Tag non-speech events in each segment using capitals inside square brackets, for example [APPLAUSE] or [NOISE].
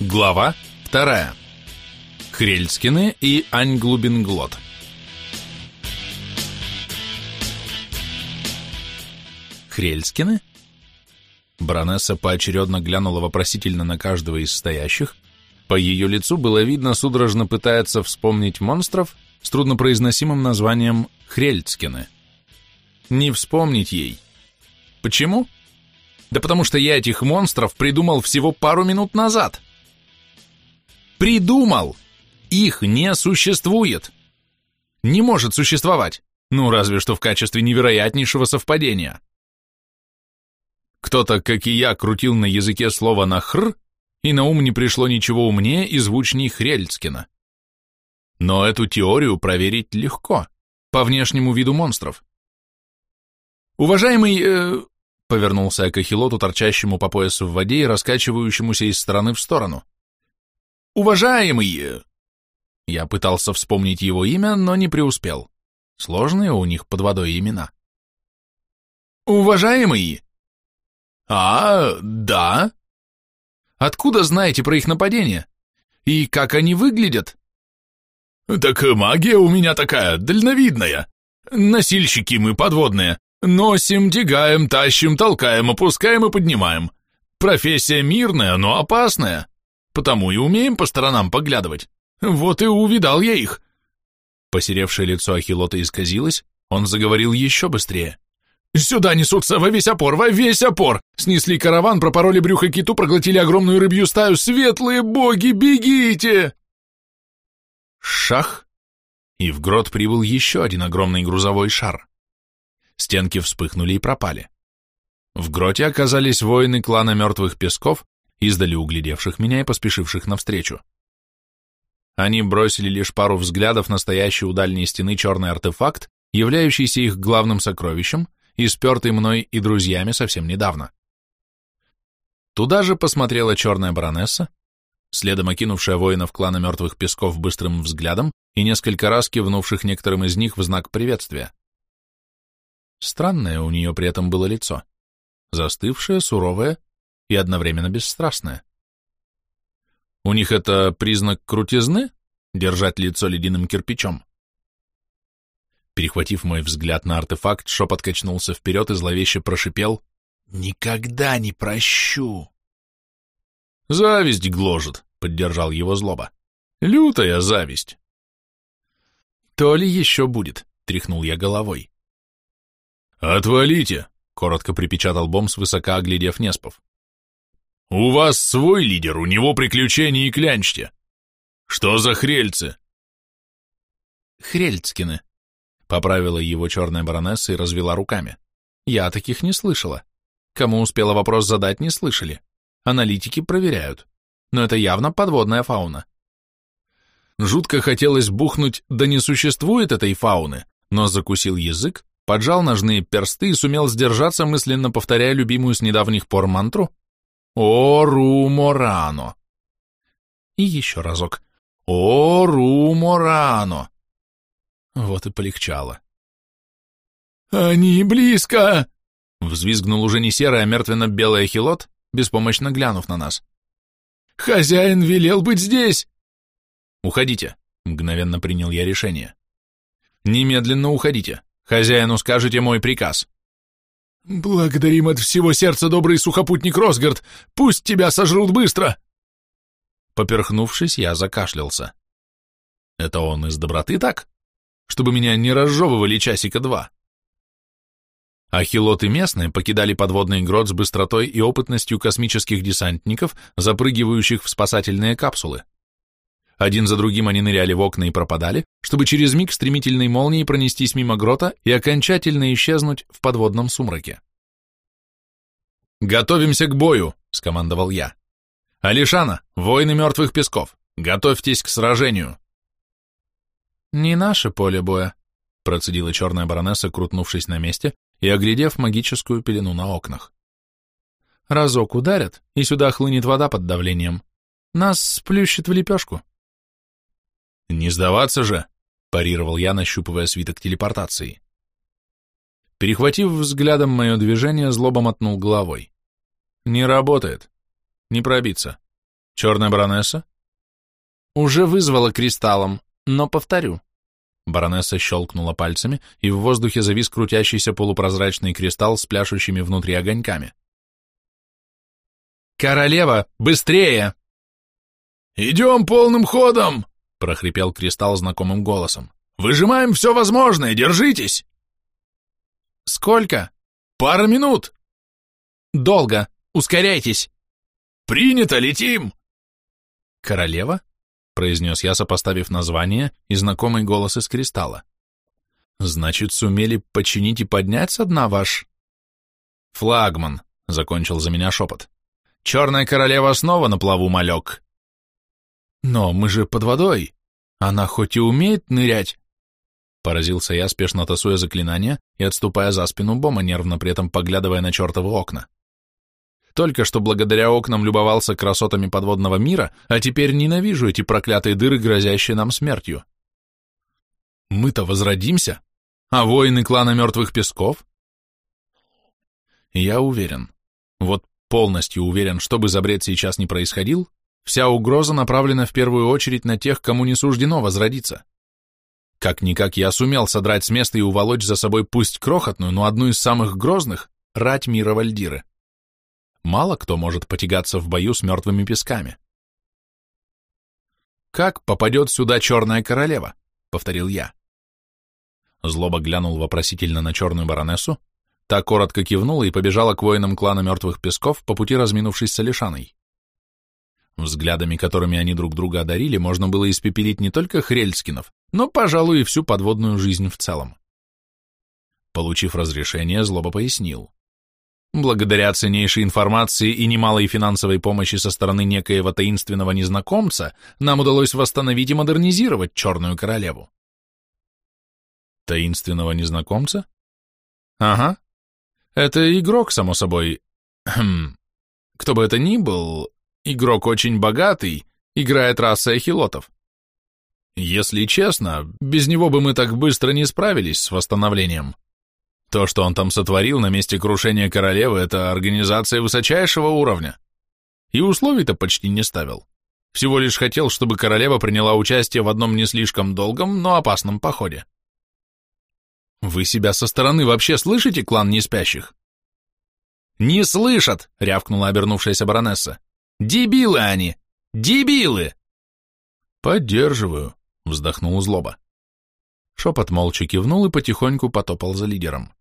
Глава вторая. Хрельскины и Аньглубинглот. Хрельскины? Баронесса поочередно глянула вопросительно на каждого из стоящих. По ее лицу было видно, судорожно пытается вспомнить монстров с труднопроизносимым названием Хрельцкины. Не вспомнить ей. Почему? Да потому что я этих монстров придумал всего пару минут назад. Придумал! Их не существует. Не может существовать. Ну, разве что в качестве невероятнейшего совпадения. Кто-то, как и я, крутил на языке слово на «хр», и на ум не пришло ничего умнее и звучней Хрельцкина. Но эту теорию проверить легко, по внешнему виду монстров. «Уважаемый...» э, — повернулся я к ахилоту, торчащему по пояс в воде и раскачивающемуся из стороны в сторону. «Уважаемый...» Я пытался вспомнить его имя, но не преуспел. Сложные у них под водой имена. «Уважаемый...» «А, да?» «Откуда знаете про их нападение? И как они выглядят?» «Так магия у меня такая, дальновидная. Носильщики мы подводные. Носим, тягаем, тащим, толкаем, опускаем и поднимаем. Профессия мирная, но опасная. Потому и умеем по сторонам поглядывать. Вот и увидал я их. Посеревшее лицо Ахилота исказилось, он заговорил еще быстрее. «Сюда несутся во весь опор, во весь опор! Снесли караван, пропороли брюхо киту, проглотили огромную рыбью стаю. Светлые боги, бегите!» Шах! И в грот прибыл еще один огромный грузовой шар. Стенки вспыхнули и пропали. В гроте оказались воины клана Мертвых Песков, издали углядевших меня и поспешивших навстречу. Они бросили лишь пару взглядов на стоящий у дальней стены черный артефакт, являющийся их главным сокровищем и спертый мной и друзьями совсем недавно. Туда же посмотрела черная баронесса, следом окинувшая воинов клана Мертвых Песков быстрым взглядом и несколько раз кивнувших некоторым из них в знак приветствия. Странное у нее при этом было лицо, застывшее, суровое и одновременно бесстрастное. У них это признак крутизны — держать лицо ледяным кирпичом? Перехватив мой взгляд на артефакт, шепот качнулся вперед и зловеще прошипел «Никогда не прощу!» «Зависть гложет», — поддержал его злоба. «Лютая зависть». «То ли еще будет», — тряхнул я головой. «Отвалите!» — коротко припечатал Бомс, высоко оглядев Неспов. «У вас свой лидер, у него приключения и клянчьте. Что за хрельцы?» «Хрельцкины», — поправила его черная баронесса и развела руками. «Я таких не слышала. Кому успела вопрос задать, не слышали. Аналитики проверяют. Но это явно подводная фауна». Жутко хотелось бухнуть, да не существует этой фауны, но закусил язык, поджал ножные персты и сумел сдержаться, мысленно повторяя любимую с недавних пор мантру «О, Руморано!» И еще разок «О, Руморано!» Вот и полегчало. «Они близко!» Взвизгнул уже не серый, а мертвенно-белый ахилот, беспомощно глянув на нас. «Хозяин велел быть здесь!» «Уходите!» — мгновенно принял я решение. «Немедленно уходите!» Хозяину скажете мой приказ. Благодарим от всего сердца, добрый сухопутник Росгард. Пусть тебя сожрут быстро. Поперхнувшись, я закашлялся. Это он из доброты так? Чтобы меня не разжевывали часика два. Ахилоты местные покидали подводный грот с быстротой и опытностью космических десантников, запрыгивающих в спасательные капсулы. Один за другим они ныряли в окна и пропадали, чтобы через миг стремительной молнией пронестись мимо грота и окончательно исчезнуть в подводном сумраке. «Готовимся к бою!» — скомандовал я. «Алишана, воины мертвых песков, готовьтесь к сражению!» «Не наше поле боя», — процедила черная баронесса, крутнувшись на месте и оглядев магическую пелену на окнах. «Разок ударят, и сюда хлынет вода под давлением. Нас сплющит в лепешку». «Не сдаваться же!» — парировал я, нащупывая свиток телепортации. Перехватив взглядом мое движение, злобом мотнул головой. «Не работает. Не пробиться. Черная баронесса? Уже вызвала кристаллом, но повторю. Баронесса щелкнула пальцами, и в воздухе завис крутящийся полупрозрачный кристалл с пляшущими внутри огоньками. «Королева, быстрее!» «Идем полным ходом!» — прохрипел кристалл знакомым голосом. «Выжимаем все возможное, держитесь!» «Сколько?» «Пара минут!» «Долго! Ускоряйтесь!» «Принято, летим!» «Королева?» — произнес я, сопоставив название и знакомый голос из кристалла. «Значит, сумели починить и поднять со дна ваш...» «Флагман», — закончил за меня шепот. «Черная королева снова на плаву, малек». «Но мы же под водой. Она хоть и умеет нырять...» Поразился я, спешно тасуя заклинания и отступая за спину Бома, нервно при этом поглядывая на чертовы окна. Только что благодаря окнам любовался красотами подводного мира, а теперь ненавижу эти проклятые дыры, грозящие нам смертью. Мы-то возродимся, а воины клана Мертвых Песков? Я уверен, вот полностью уверен, что бы за бред сейчас не происходил, вся угроза направлена в первую очередь на тех, кому не суждено возродиться. Как-никак я сумел содрать с места и уволочь за собой пусть крохотную, но одну из самых грозных — рать мира Вальдиры. Мало кто может потягаться в бою с мертвыми песками. «Как попадет сюда черная королева?» — повторил я. Злоба глянул вопросительно на черную баронессу, та коротко кивнула и побежала к воинам клана мертвых песков, по пути разминувшись с Алишаной. Взглядами, которыми они друг друга одарили, можно было испепелить не только Хрельскинов, но, пожалуй, и всю подводную жизнь в целом. Получив разрешение, Злоба пояснил. Благодаря ценнейшей информации и немалой финансовой помощи со стороны некоего таинственного незнакомца, нам удалось восстановить и модернизировать Черную Королеву. Таинственного незнакомца? Ага. Это игрок, само собой. Хм. Кто бы это ни был, игрок очень богатый, играет раса эхилотов. Если честно, без него бы мы так быстро не справились с восстановлением. То, что он там сотворил на месте крушения королевы, это организация высочайшего уровня. И условий-то почти не ставил. Всего лишь хотел, чтобы королева приняла участие в одном не слишком долгом, но опасном походе. Вы себя со стороны вообще слышите, клан неспящих? Не слышат, рявкнула обернувшаяся баронесса. Дебилы они! Дебилы! Поддерживаю, вздохнул злоба. Шепот молча кивнул и потихоньку потопал за лидером.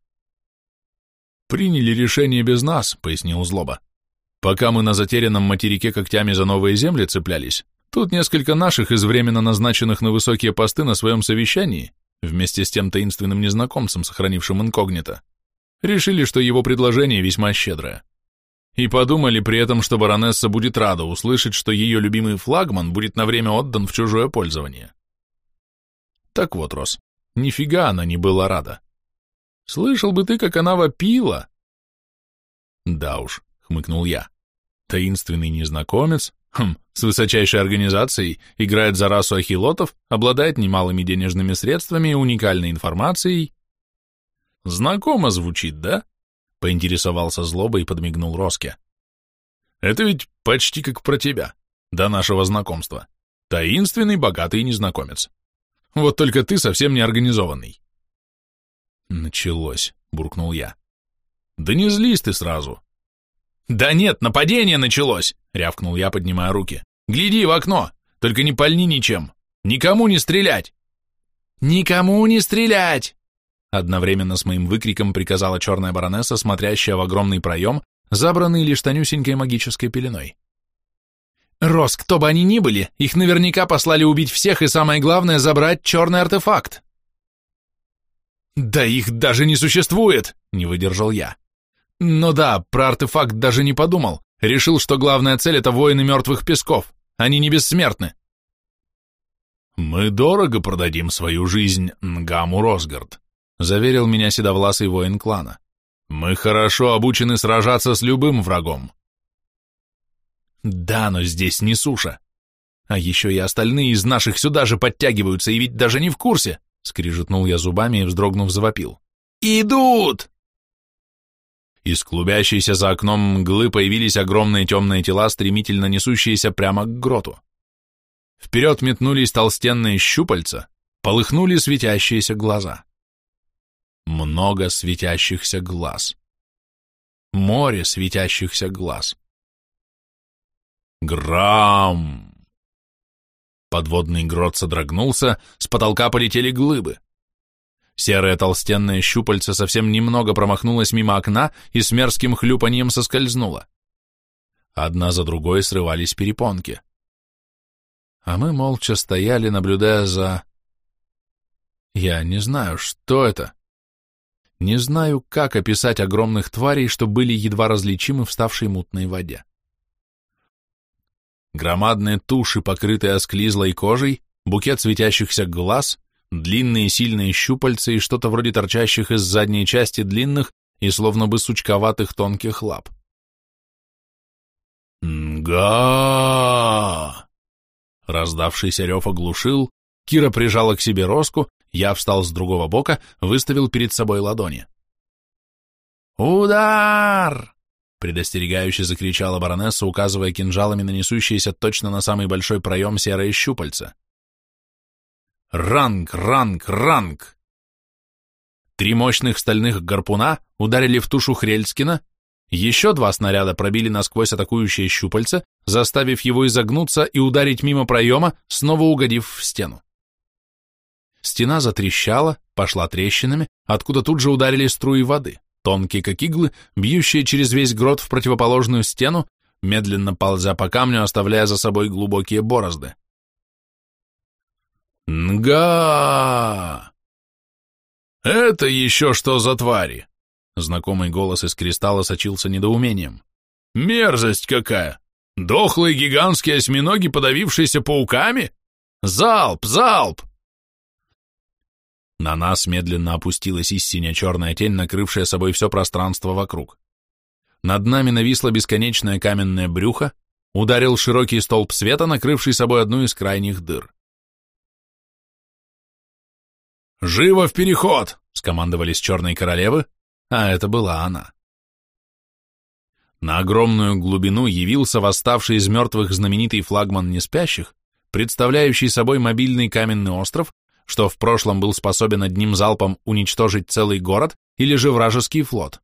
«Приняли решение без нас», — пояснил Злоба. «Пока мы на затерянном материке когтями за новые земли цеплялись, тут несколько наших из временно назначенных на высокие посты на своем совещании, вместе с тем таинственным незнакомцем, сохранившим инкогнито, решили, что его предложение весьма щедрое. И подумали при этом, что баронесса будет рада услышать, что ее любимый флагман будет на время отдан в чужое пользование. Так вот, Рос, нифига она не была рада. Слышал бы ты, как она вопила. Да уж, хмыкнул я. Таинственный незнакомец, хм, с высочайшей организацией, играет за расу ахилотов, обладает немалыми денежными средствами и уникальной информацией. Знакомо звучит, да? Поинтересовался злоба и подмигнул Роске. Это ведь почти как про тебя, до нашего знакомства. Таинственный, богатый незнакомец. Вот только ты совсем не организованный. Началось, буркнул я. Да не злись ты сразу. Да нет, нападение началось, рявкнул я, поднимая руки. Гляди в окно, только не пальни ничем. Никому не стрелять. Никому не стрелять! Одновременно с моим выкриком приказала черная баронесса, смотрящая в огромный проем, забранный лишь тонюсенькой магической пеленой. Рос, кто бы они ни были, их наверняка послали убить всех и, самое главное, забрать черный артефакт. Да их даже не существует, не выдержал я. Ну да, про артефакт даже не подумал. Решил, что главная цель — это воины мертвых песков. Они не бессмертны. «Мы дорого продадим свою жизнь Нгаму Росгард», — заверил меня седовласый воин клана. «Мы хорошо обучены сражаться с любым врагом. Да, но здесь не суша. А еще и остальные из наших сюда же подтягиваются, и ведь даже не в курсе, скрижетнул я зубами и, вздрогнув, завопил. Идут! Из клубящейся за окном мглы появились огромные темные тела, стремительно несущиеся прямо к гроту. Вперед метнулись толстенные щупальца, полыхнули светящиеся глаза. Много светящихся глаз. Море светящихся глаз. Грам! Подводный грот содрогнулся, с потолка полетели глыбы. Серое толстенное щупальце совсем немного промахнулось мимо окна и с мерзким хлюпаньем соскользнуло. Одна за другой срывались перепонки. А мы молча стояли, наблюдая за... Я не знаю, что это. Не знаю, как описать огромных тварей, что были едва различимы в ставшей мутной воде. Громадные туши, покрытые осклизлой кожей, букет светящихся глаз, длинные сильные щупальца и что-то вроде торчащих из задней части длинных и словно бы сучковатых тонких лап. «Нга!» Раздавшийся рев оглушил, Кира прижала к себе роску, я встал с другого бока, выставил перед собой ладони. «Удар!» — предостерегающе закричала баронесса, указывая кинжалами на несущиеся точно на самый большой проем серые щупальца. Ранг, ранг, ранг! Три мощных стальных гарпуна ударили в тушу Хрельскина, еще два снаряда пробили насквозь атакующее щупальце, заставив его изогнуться и ударить мимо проема, снова угодив в стену. Стена затрещала, пошла трещинами, откуда тут же ударили струи воды, тонкие как иглы, бьющие через весь грот в противоположную стену, медленно ползя по камню, оставляя за собой глубокие борозды. «Нга!» «Это еще что за твари?» Знакомый голос из кристалла сочился недоумением. «Мерзость какая! Дохлые гигантские осьминоги, подавившиеся пауками? Залп, залп!» На нас медленно опустилась истинно черная тень, накрывшая собой все пространство вокруг. Над нами нависло бесконечное каменное брюхо, ударил широкий столб света, накрывший собой одну из крайних дыр. «Живо в переход!» — скомандовали с черной королевы, а это была она. На огромную глубину явился восставший из мертвых знаменитый флагман неспящих, представляющий собой мобильный каменный остров, что в прошлом был способен одним залпом уничтожить целый город или же вражеский флот.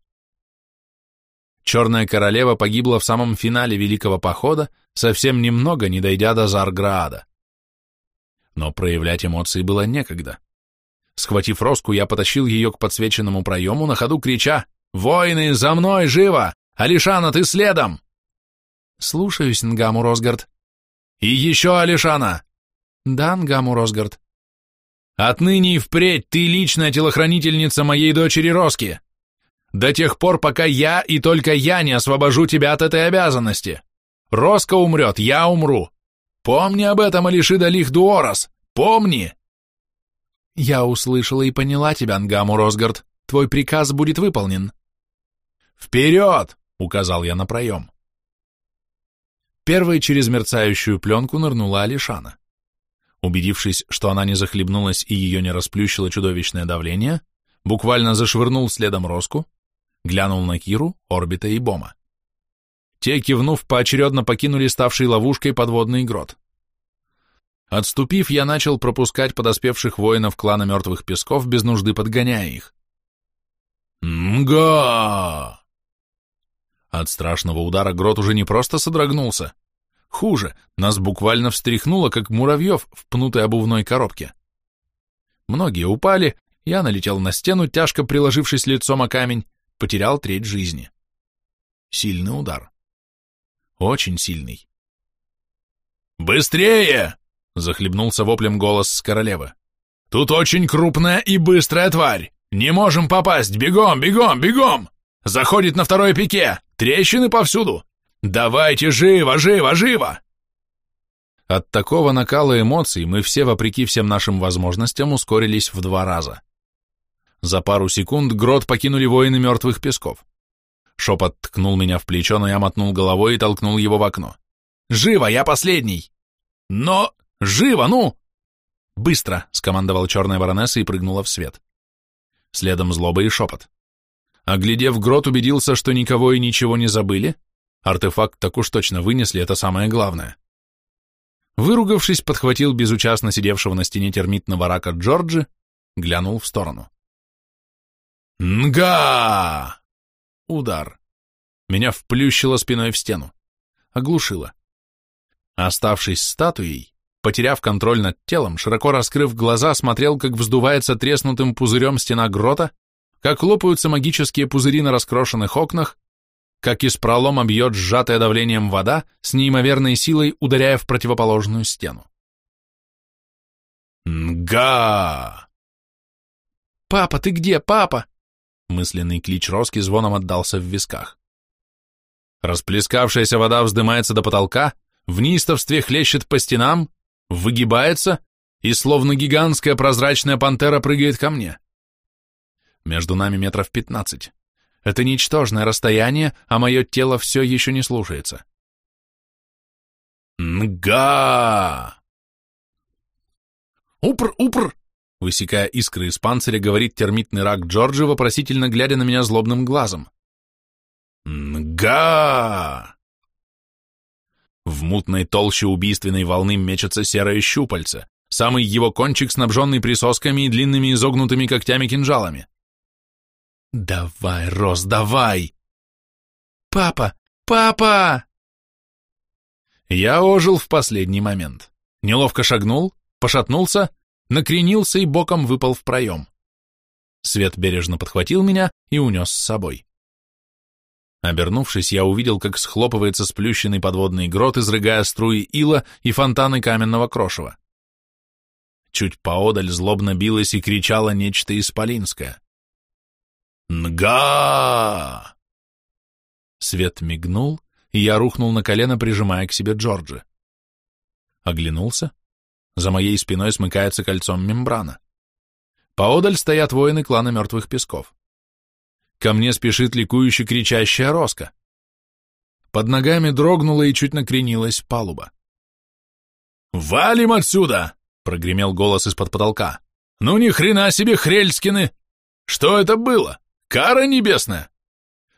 Черная королева погибла в самом финале Великого Похода, совсем немного не дойдя до Зарграада. Но проявлять эмоции было некогда. Схватив Роску, я потащил ее к подсвеченному проему, на ходу крича «Воины, за мной, живо! Алишана, ты следом!» «Слушаюсь, Нгаму Росгард». «И еще Алишана!» «Да, Нгаму Росгард». «Отныне и впредь ты личная телохранительница моей дочери Роски. До тех пор, пока я и только я не освобожу тебя от этой обязанности. Роска умрет, я умру. Помни об этом, Алишида Лих Дуорас, помни!» «Я услышала и поняла тебя, Ангаму Росгард. Твой приказ будет выполнен». «Вперед!» — указал я на проем. Первой через мерцающую пленку нырнула Алишана. Убедившись, что она не захлебнулась и ее не расплющило чудовищное давление, буквально зашвырнул следом Роску, глянул на Киру, Орбита и Бома. Те, кивнув, поочередно покинули ставший ловушкой подводный грот. Отступив, я начал пропускать подоспевших воинов клана Мертвых Песков, без нужды подгоняя их. «Мга!» От страшного удара грот уже не просто содрогнулся. Хуже, нас буквально встряхнуло, как муравьев в пнутой обувной коробке. Многие упали, я налетел на стену, тяжко приложившись лицом о камень, потерял треть жизни. Сильный удар. Очень сильный. «Быстрее!» Захлебнулся воплем голос с королевы. «Тут очень крупная и быстрая тварь! Не можем попасть! Бегом, бегом, бегом! Заходит на второе пике! Трещины повсюду! Давайте живо, живо, живо!» От такого накала эмоций мы все, вопреки всем нашим возможностям, ускорились в два раза. За пару секунд грот покинули воины мертвых песков. Шепот ткнул меня в плечо, но я мотнул головой и толкнул его в окно. «Живо, я последний!» «Но...» Живо, ну!» «Быстро!» — скомандовал черная баронесса и прыгнула в свет. Следом злоба и шепот. Оглядев грот, убедился, что никого и ничего не забыли. Артефакт так уж точно вынесли, это самое главное. Выругавшись, подхватил безучастно сидевшего на стене термитного рака Джорджи, глянул в сторону. «Нга!» Удар. Меня вплющило спиной в стену. Оглушило. Оставшись статуей, потеряв контроль над телом, широко раскрыв глаза, смотрел, как вздувается треснутым пузырем стена грота, как лопаются магические пузыри на раскрошенных окнах, как из пролома бьет сжатая давлением вода, с неимоверной силой ударяя в противоположную стену. «Нга!» «Папа, ты где, папа?» Мысленный клич Роски звоном отдался в висках. Расплескавшаяся вода вздымается до потолка, в неистовстве хлещет по стенам, выгибается и, словно гигантская прозрачная пантера, прыгает ко мне. Между нами метров пятнадцать. Это ничтожное расстояние, а мое тело все еще не слушается. «Нга!» «Упр, упр!» Высекая искры из панциря, говорит термитный рак Джорджи, вопросительно глядя на меня злобным глазом. «Нга!» В мутной толще убийственной волны мечется серое щупальце, самый его кончик, снабженный присосками и длинными изогнутыми когтями-кинжалами. «Давай, Рос, давай!» «Папа! Папа!» Я ожил в последний момент. Неловко шагнул, пошатнулся, накренился и боком выпал в проем. Свет бережно подхватил меня и унес с собой. Обернувшись, я увидел, как схлопывается сплющенный подводный грот, изрыгая струи ила и фонтаны каменного крошева. Чуть поодаль злобно билось и кричало нечто исполинское. «Нга!» Свет мигнул, и я рухнул на колено, прижимая к себе Джорджи. Оглянулся. За моей спиной смыкается кольцом мембрана. Поодаль стоят воины клана Мертвых Песков. Ко мне спешит ликующе кричащая Роска. Под ногами дрогнула и чуть накренилась палуба. «Валим отсюда!» — прогремел голос из-под потолка. «Ну ни хрена себе, Хрельскины! Что это было? Кара небесная?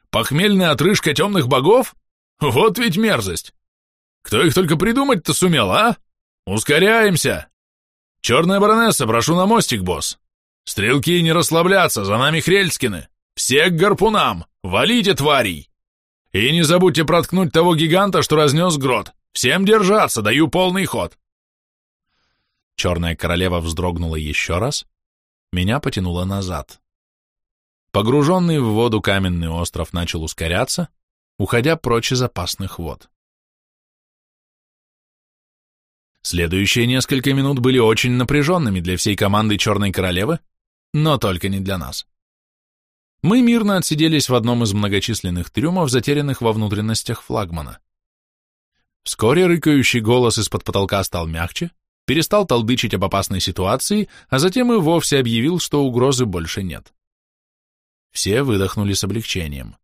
Похмельная отрыжка темных богов? Вот ведь мерзость! Кто их только придумать-то сумел, а? Ускоряемся! Черная баронесса, прошу на мостик, босс! Стрелки не расслабляться, за нами Хрельскины! Все к гарпунам! Валите, тварей! И не забудьте проткнуть того гиганта, что разнес грот! Всем держаться, даю полный ход!» Черная королева вздрогнула еще раз, меня потянуло назад. Погруженный в воду каменный остров начал ускоряться, уходя прочь из опасных вод. Следующие несколько минут были очень напряженными для всей команды Черной Королевы, но только не для нас. Мы мирно отсиделись в одном из многочисленных трюмов, затерянных во внутренностях флагмана. Вскоре рыкающий голос из-под потолка стал мягче, перестал толдычить об опасной ситуации, а затем и вовсе объявил, что угрозы больше нет. Все выдохнули с облегчением.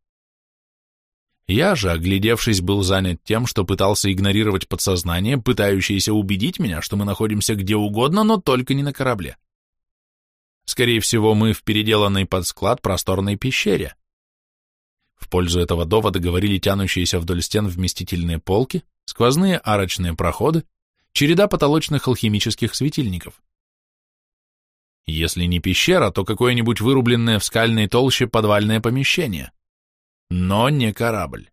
Я же, оглядевшись, был занят тем, что пытался игнорировать подсознание, пытающееся убедить меня, что мы находимся где угодно, но только не на корабле. Скорее всего, мы в переделанной под склад просторной пещере. В пользу этого довода говорили тянущиеся вдоль стен вместительные полки, сквозные арочные проходы, череда потолочных алхимических светильников. Если не пещера, то какое-нибудь вырубленное в скальной толще подвальное помещение. Но не корабль.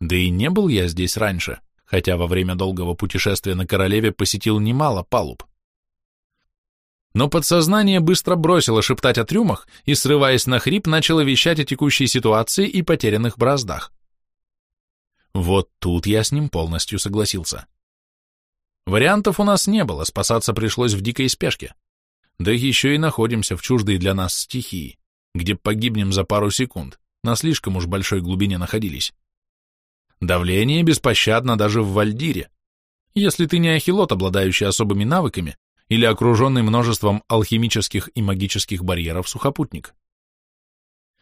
Да и не был я здесь раньше, хотя во время долгого путешествия на королеве посетил немало палуб. Но подсознание быстро бросило шептать о трюмах и, срываясь на хрип, начало вещать о текущей ситуации и потерянных браздах. Вот тут я с ним полностью согласился. Вариантов у нас не было, спасаться пришлось в дикой спешке да еще и находимся в чуждой для нас стихии, где погибнем за пару секунд, на слишком уж большой глубине находились. Давление беспощадно даже в Вальдире, если ты не ахилот, обладающий особыми навыками, или окруженный множеством алхимических и магических барьеров сухопутник.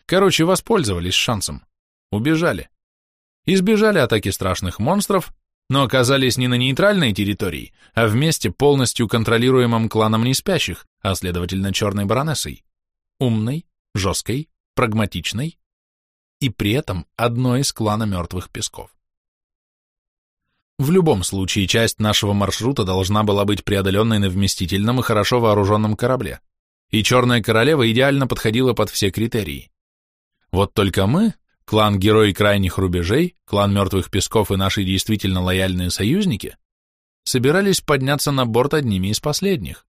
Короче, воспользовались шансом, убежали. Избежали атаки страшных монстров, но оказались не на нейтральной территории, а в месте, полностью контролируемом кланом неспящих, а следовательно черной баронессой. Умной, жесткой, прагматичной и при этом одной из клана мертвых песков. В любом случае, часть нашего маршрута должна была быть преодоленной на вместительном и хорошо вооруженном корабле, и Черная Королева идеально подходила под все критерии. Вот только мы, клан Герой Крайних Рубежей, клан Мертвых Песков и наши действительно лояльные союзники, собирались подняться на борт одними из последних.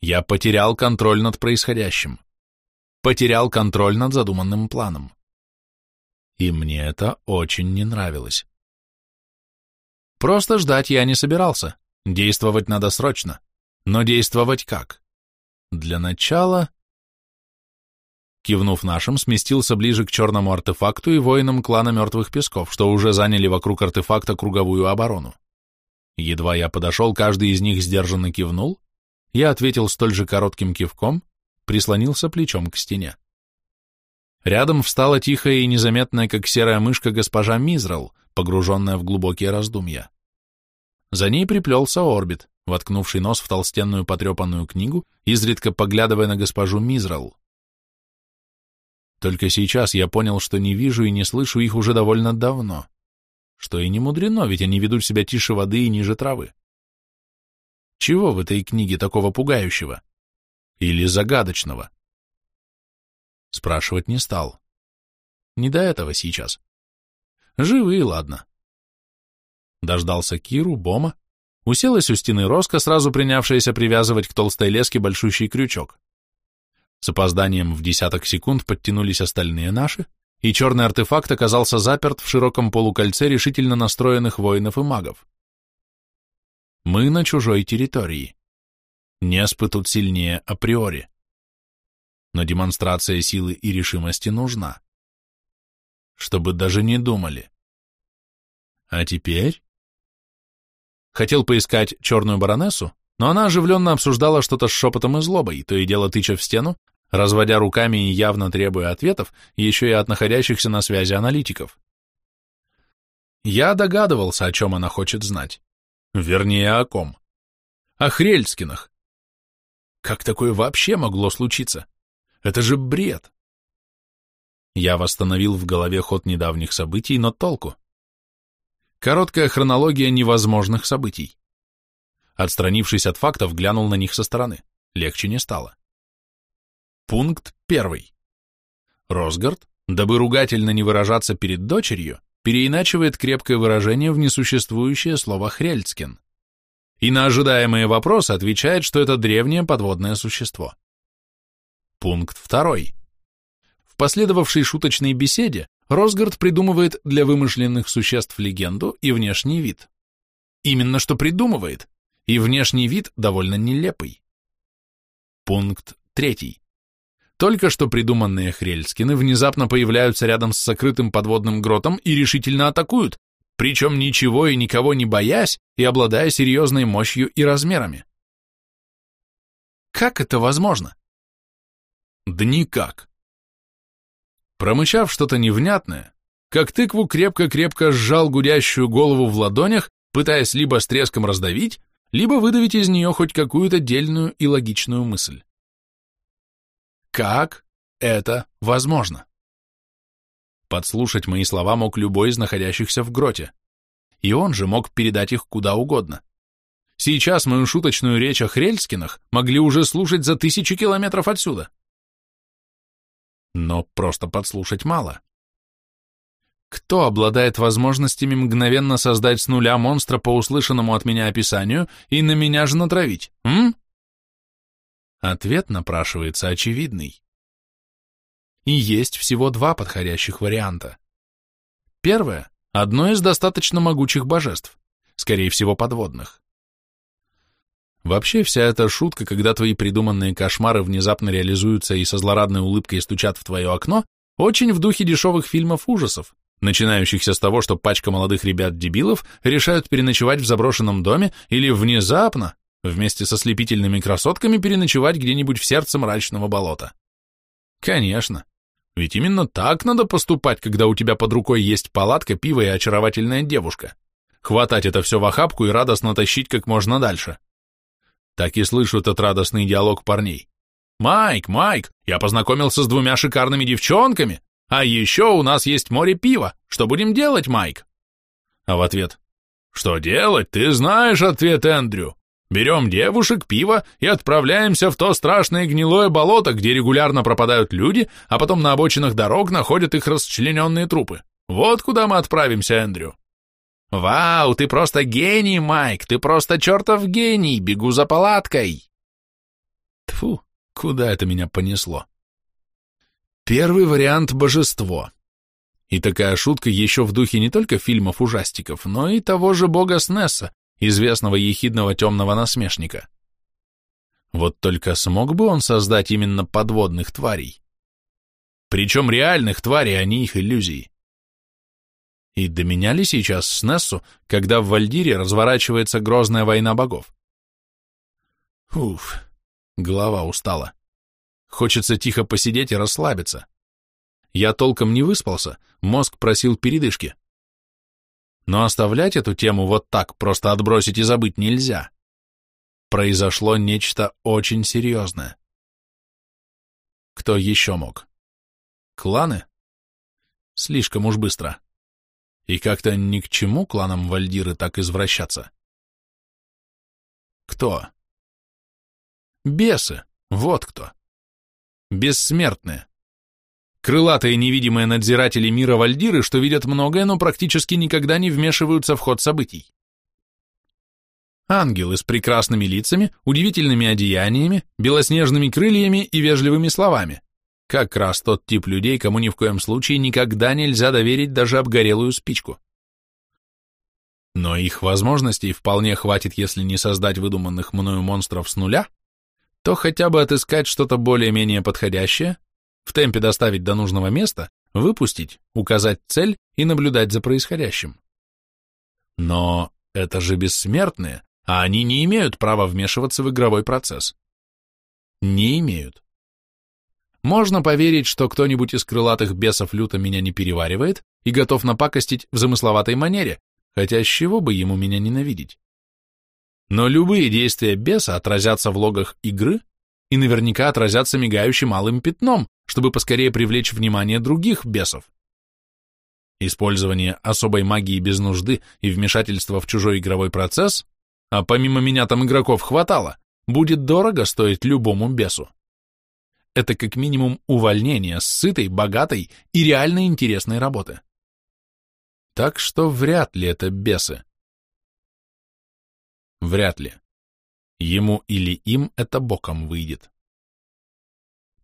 Я потерял контроль над происходящим. Потерял контроль над задуманным планом. И мне это очень не нравилось. Просто ждать я не собирался. Действовать надо срочно. Но действовать как? Для начала... Кивнув нашим, сместился ближе к черному артефакту и воинам клана Мертвых Песков, что уже заняли вокруг артефакта круговую оборону. Едва я подошел, каждый из них сдержанно кивнул, я ответил столь же коротким кивком, прислонился плечом к стене. Рядом встала тихая и незаметная, как серая мышка, госпожа Мизрал, погруженная в глубокие раздумья. За ней приплелся орбит, воткнувший нос в толстенную потрепанную книгу, изредка поглядывая на госпожу Мизрал. Только сейчас я понял, что не вижу и не слышу их уже довольно давно. Что и не мудрено, ведь они ведут себя тише воды и ниже травы. Чего в этой книге такого пугающего? Или загадочного? Спрашивать не стал. Не до этого сейчас. Живые, ладно. Дождался Киру, Бома, уселась у стены Роско, сразу принявшаяся привязывать к толстой леске большущий крючок. С опозданием в десяток секунд подтянулись остальные наши, и черный артефакт оказался заперт в широком полукольце решительно настроенных воинов и магов. Мы на чужой территории. Неспы тут сильнее априори. Но демонстрация силы и решимости нужна чтобы даже не думали. А теперь? Хотел поискать черную баронессу, но она оживленно обсуждала что-то с шепотом и злобой, то и дело тыча в стену, разводя руками и явно требуя ответов, еще и от находящихся на связи аналитиков. Я догадывался, о чем она хочет знать. Вернее, о ком. О Хрельскинах. Как такое вообще могло случиться? Это же бред. Я восстановил в голове ход недавних событий, но толку? Короткая хронология невозможных событий. Отстранившись от фактов, глянул на них со стороны. Легче не стало. Пункт первый. Росгард, дабы ругательно не выражаться перед дочерью, переиначивает крепкое выражение в несуществующее слово «хрельцкин». И на ожидаемые вопросы отвечает, что это древнее подводное существо. Пункт второй. В последовавшей шуточной беседе Росгард придумывает для вымышленных существ легенду и внешний вид. Именно что придумывает, и внешний вид довольно нелепый. Пункт третий. Только что придуманные Хрельскины внезапно появляются рядом с сокрытым подводным гротом и решительно атакуют, причем ничего и никого не боясь и обладая серьезной мощью и размерами. Как это возможно? Да никак. Промычав что-то невнятное, как тыкву крепко-крепко сжал гудящую голову в ладонях, пытаясь либо с треском раздавить, либо выдавить из нее хоть какую-то дельную и логичную мысль. Как это возможно? Подслушать мои слова мог любой из находящихся в гроте, и он же мог передать их куда угодно. Сейчас мою шуточную речь о Хрельскинах могли уже слушать за тысячи километров отсюда но просто подслушать мало. Кто обладает возможностями мгновенно создать с нуля монстра по услышанному от меня описанию и на меня же натравить, м? Ответ напрашивается очевидный. И есть всего два подходящих варианта. Первое – одно из достаточно могучих божеств, скорее всего подводных. Вообще вся эта шутка, когда твои придуманные кошмары внезапно реализуются и со злорадной улыбкой стучат в твое окно, очень в духе дешевых фильмов ужасов, начинающихся с того, что пачка молодых ребят-дебилов решают переночевать в заброшенном доме или внезапно, вместе со слепительными красотками, переночевать где-нибудь в сердце мрачного болота. Конечно. Ведь именно так надо поступать, когда у тебя под рукой есть палатка, пиво и очаровательная девушка. Хватать это все в охапку и радостно тащить как можно дальше. Так и слышу этот радостный диалог парней. Майк, Майк, я познакомился с двумя шикарными девчонками, а еще у нас есть море пива. Что будем делать, Майк? А в ответ, что делать, ты знаешь ответ, Эндрю. Берем девушек, пиво и отправляемся в то страшное гнилое болото, где регулярно пропадают люди, а потом на обочинах дорог находят их расчлененные трупы. Вот куда мы отправимся, Эндрю. Вау, ты просто гений, Майк, ты просто чертов гений, бегу за палаткой. Тфу, куда это меня понесло? Первый вариант – божество. И такая шутка еще в духе не только фильмов-ужастиков, но и того же бога Снесса, известного ехидного темного насмешника. Вот только смог бы он создать именно подводных тварей? Причем реальных тварей, а не их иллюзий. И до меня ли сейчас Снессу, когда в Вальдире разворачивается грозная война богов? Уф, голова устала. Хочется тихо посидеть и расслабиться. Я толком не выспался, мозг просил передышки. Но оставлять эту тему вот так, просто отбросить и забыть нельзя. Произошло нечто очень серьезное. Кто еще мог? Кланы? Слишком уж быстро. И как-то ни к чему кланам Вальдиры так извращаться. Кто? Бесы, вот кто. Бессмертные. Крылатые невидимые надзиратели мира Вальдиры, что видят многое, но практически никогда не вмешиваются в ход событий. Ангелы с прекрасными лицами, удивительными одеяниями, белоснежными крыльями и вежливыми словами. Как раз тот тип людей, кому ни в коем случае никогда нельзя доверить даже обгорелую спичку. Но их возможностей вполне хватит, если не создать выдуманных мною монстров с нуля, то хотя бы отыскать что-то более-менее подходящее, в темпе доставить до нужного места, выпустить, указать цель и наблюдать за происходящим. Но это же бессмертные, а они не имеют права вмешиваться в игровой процесс. Не имеют. Можно поверить, что кто-нибудь из крылатых бесов люто меня не переваривает и готов напакостить в замысловатой манере, хотя с чего бы ему меня ненавидеть? Но любые действия беса отразятся в логах игры и наверняка отразятся мигающим малым пятном, чтобы поскорее привлечь внимание других бесов. Использование особой магии без нужды и вмешательство в чужой игровой процесс, а помимо меня там игроков хватало, будет дорого стоить любому бесу. Это как минимум увольнение с сытой, богатой и реально интересной работы. Так что вряд ли это бесы. Вряд ли. Ему или им это боком выйдет.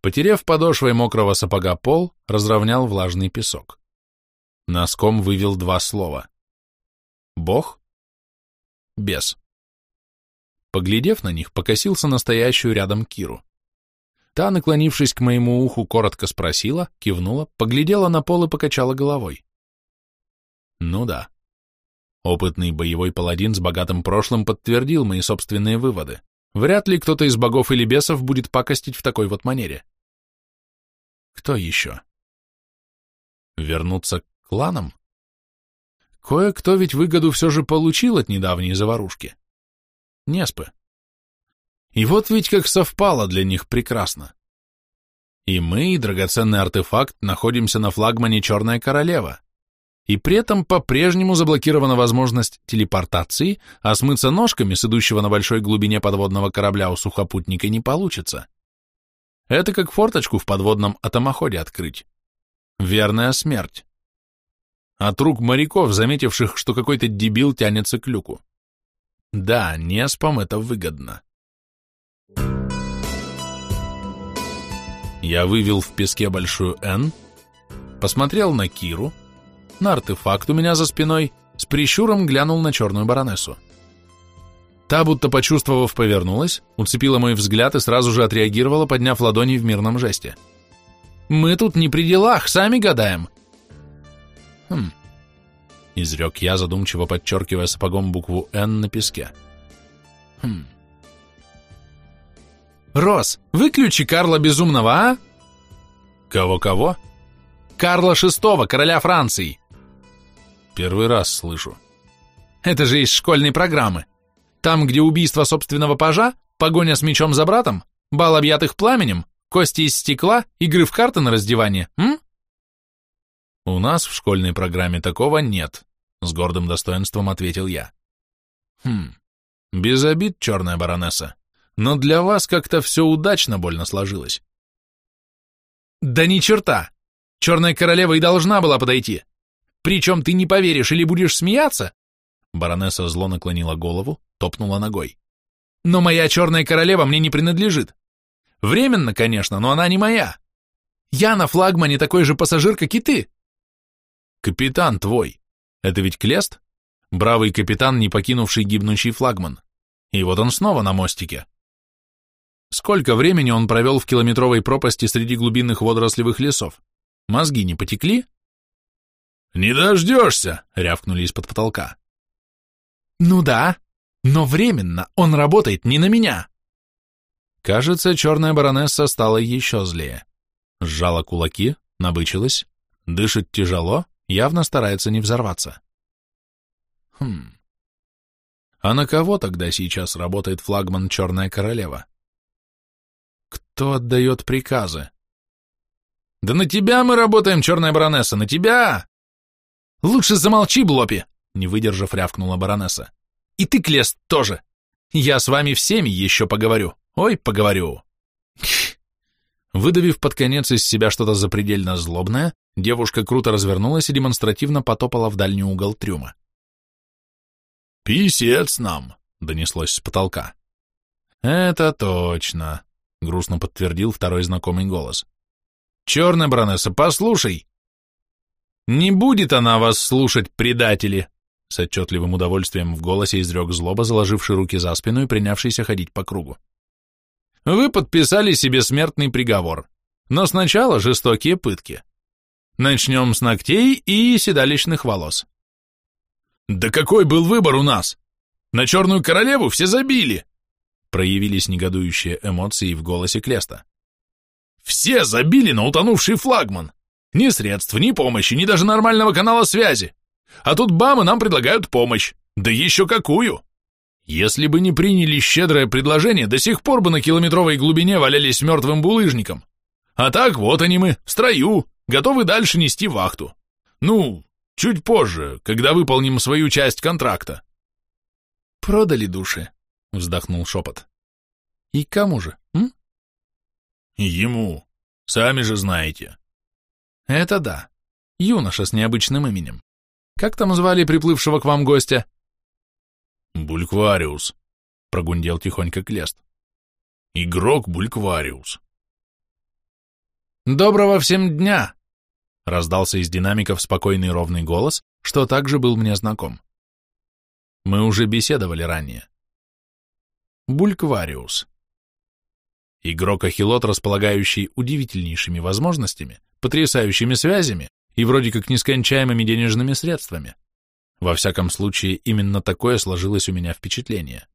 Потерев подошвой мокрого сапога пол, разровнял влажный песок. Носком вывел два слова. Бог? Бес. Поглядев на них, покосился настоящую рядом Киру. Та, наклонившись к моему уху, коротко спросила, кивнула, поглядела на пол и покачала головой. Ну да. Опытный боевой паладин с богатым прошлым подтвердил мои собственные выводы. Вряд ли кто-то из богов или бесов будет пакостить в такой вот манере. Кто еще? Вернуться к кланам? Кое-кто ведь выгоду все же получил от недавней заварушки. Неспы. И вот ведь как совпало для них прекрасно. И мы, и драгоценный артефакт, находимся на флагмане Черная Королева и при этом по-прежнему заблокирована возможность телепортации, а смыться ножками с идущего на большой глубине подводного корабля у сухопутника не получится. Это как форточку в подводном атомоходе открыть. Верная смерть. От рук моряков, заметивших, что какой-то дебил тянется к люку. Да, не спам это выгодно. Я вывел в песке большую «Н», посмотрел на Киру, на артефакт у меня за спиной, с прищуром глянул на черную баронессу. Та, будто почувствовав, повернулась, уцепила мой взгляд и сразу же отреагировала, подняв ладони в мирном жесте. «Мы тут не при делах, сами гадаем». «Хм», — изрек я, задумчиво подчеркивая сапогом букву «Н» на песке. «Хм». «Рос, выключи Карла Безумного, а?» «Кого-кого?» «Карла Шестого, короля Франции!» Первый раз слышу. Это же из школьной программы. Там, где убийство собственного пажа, погоня с мечом за братом, Бал объятых пламенем? Кости из стекла? Игры в карты на раздевание? М? У нас в школьной программе такого нет, с гордым достоинством ответил я. Хм, без обид, черная баронесса, но для вас как-то все удачно больно сложилось. Да ни черта! Черная королева и должна была подойти. Причем ты не поверишь или будешь смеяться? Баронесса зло наклонила голову, топнула ногой. Но моя черная королева мне не принадлежит. Временно, конечно, но она не моя. Я на флагмане такой же пассажир, как и ты. Капитан твой. Это ведь Клест? Бравый капитан, не покинувший гибнущий флагман. И вот он снова на мостике. Сколько времени он провел в километровой пропасти среди глубинных водорослевых лесов? Мозги не потекли? «Не дождешься!» — рявкнули из-под потолка. «Ну да, но временно он работает не на меня!» Кажется, черная баронесса стала еще злее. Сжала кулаки, набычилась, дышит тяжело, явно старается не взорваться. Хм. А на кого тогда сейчас работает флагман Черная Королева? Кто отдает приказы? Да на тебя мы работаем, Черная Баронесса, на тебя! Лучше замолчи, Блопи, не выдержав, рявкнула баронесса. И ты, Клест, тоже. Я с вами всеми еще поговорю. Ой, поговорю. Выдавив под конец из себя что-то запредельно злобное, девушка круто развернулась и демонстративно потопала в дальний угол трюма. «Писец нам!» — донеслось с потолка. «Это точно», — грустно подтвердил второй знакомый голос. «Черная баронесса, послушай!» «Не будет она вас слушать, предатели!» С отчетливым удовольствием в голосе изрек злоба, заложивший руки за спину и принявшийся ходить по кругу. «Вы подписали себе смертный приговор, но сначала жестокие пытки. Начнем с ногтей и седалищных волос. «Да какой был выбор у нас? На черную королеву все забили!» Проявились негодующие эмоции в голосе Клеста. «Все забили на утонувший флагман! Ни средств, ни помощи, ни даже нормального канала связи! А тут бамы нам предлагают помощь! Да еще какую! Если бы не приняли щедрое предложение, до сих пор бы на километровой глубине валялись мертвым булыжником. А так вот они мы, в строю, готовы дальше нести вахту. Ну, Чуть позже, когда выполним свою часть контракта. Продали души, вздохнул шепот. И кому же, м? Ему. Сами же знаете. Это да. Юноша с необычным именем. Как там звали приплывшего к вам гостя? Бульквариус, прогундел тихонько Клест. Игрок Бульквариус. Доброго всем дня, Раздался из динамиков спокойный ровный голос, что также был мне знаком. Мы уже беседовали ранее. Бульквариус. Игрок-ахилот, располагающий удивительнейшими возможностями, потрясающими связями и вроде как нескончаемыми денежными средствами. Во всяком случае, именно такое сложилось у меня впечатление.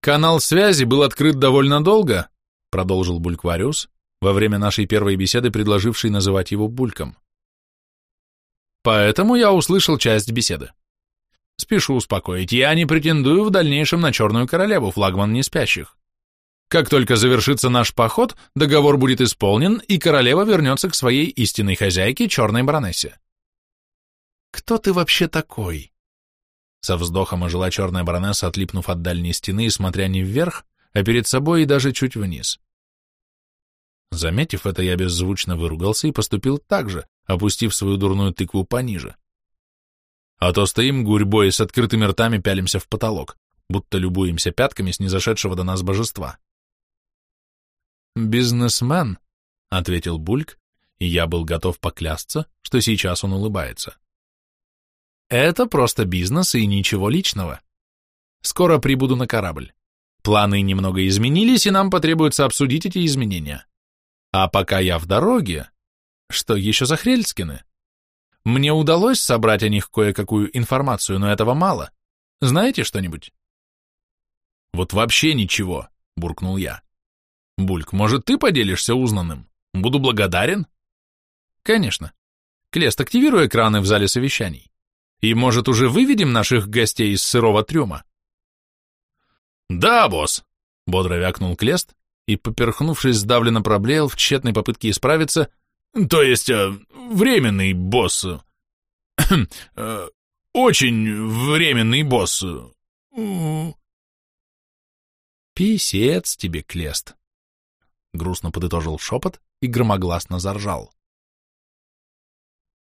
«Канал связи был открыт довольно долго», — продолжил Бульквариус, во время нашей первой беседы предложивший называть его Бульком. Поэтому я услышал часть беседы. Спешу успокоить, я не претендую в дальнейшем на Черную Королеву, флагман не спящих. Как только завершится наш поход, договор будет исполнен, и королева вернется к своей истинной хозяйке, Черной Баронессе. «Кто ты вообще такой?» Со вздохом ожила Черная Баронесса, отлипнув от дальней стены и смотря не вверх, а перед собой и даже чуть вниз. Заметив это, я беззвучно выругался и поступил так же, опустив свою дурную тыкву пониже. А то стоим гурьбой с открытыми ртами пялимся в потолок, будто любуемся пятками снизошедшего до нас божества. «Бизнесмен», — ответил Бульк, и я был готов поклясться, что сейчас он улыбается. «Это просто бизнес и ничего личного. Скоро прибуду на корабль. Планы немного изменились, и нам потребуется обсудить эти изменения. А пока я в дороге... Что еще за Хрельскины? Мне удалось собрать о них кое-какую информацию, но этого мало. Знаете что-нибудь? Вот вообще ничего, буркнул я. Бульк, может, ты поделишься узнанным? Буду благодарен. Конечно. Клест, активируй экраны в зале совещаний. И, может, уже выведем наших гостей из сырого трюма? Да, босс, Бодро вякнул Клест и, поперхнувшись, сдавленно проблеял в тщетной попытке исправиться, то есть э, временный босс. [CLEARS THROAT] Э, очень временный босс. Писец тебе, Клест. Грустно подытожил шепот и громогласно заржал.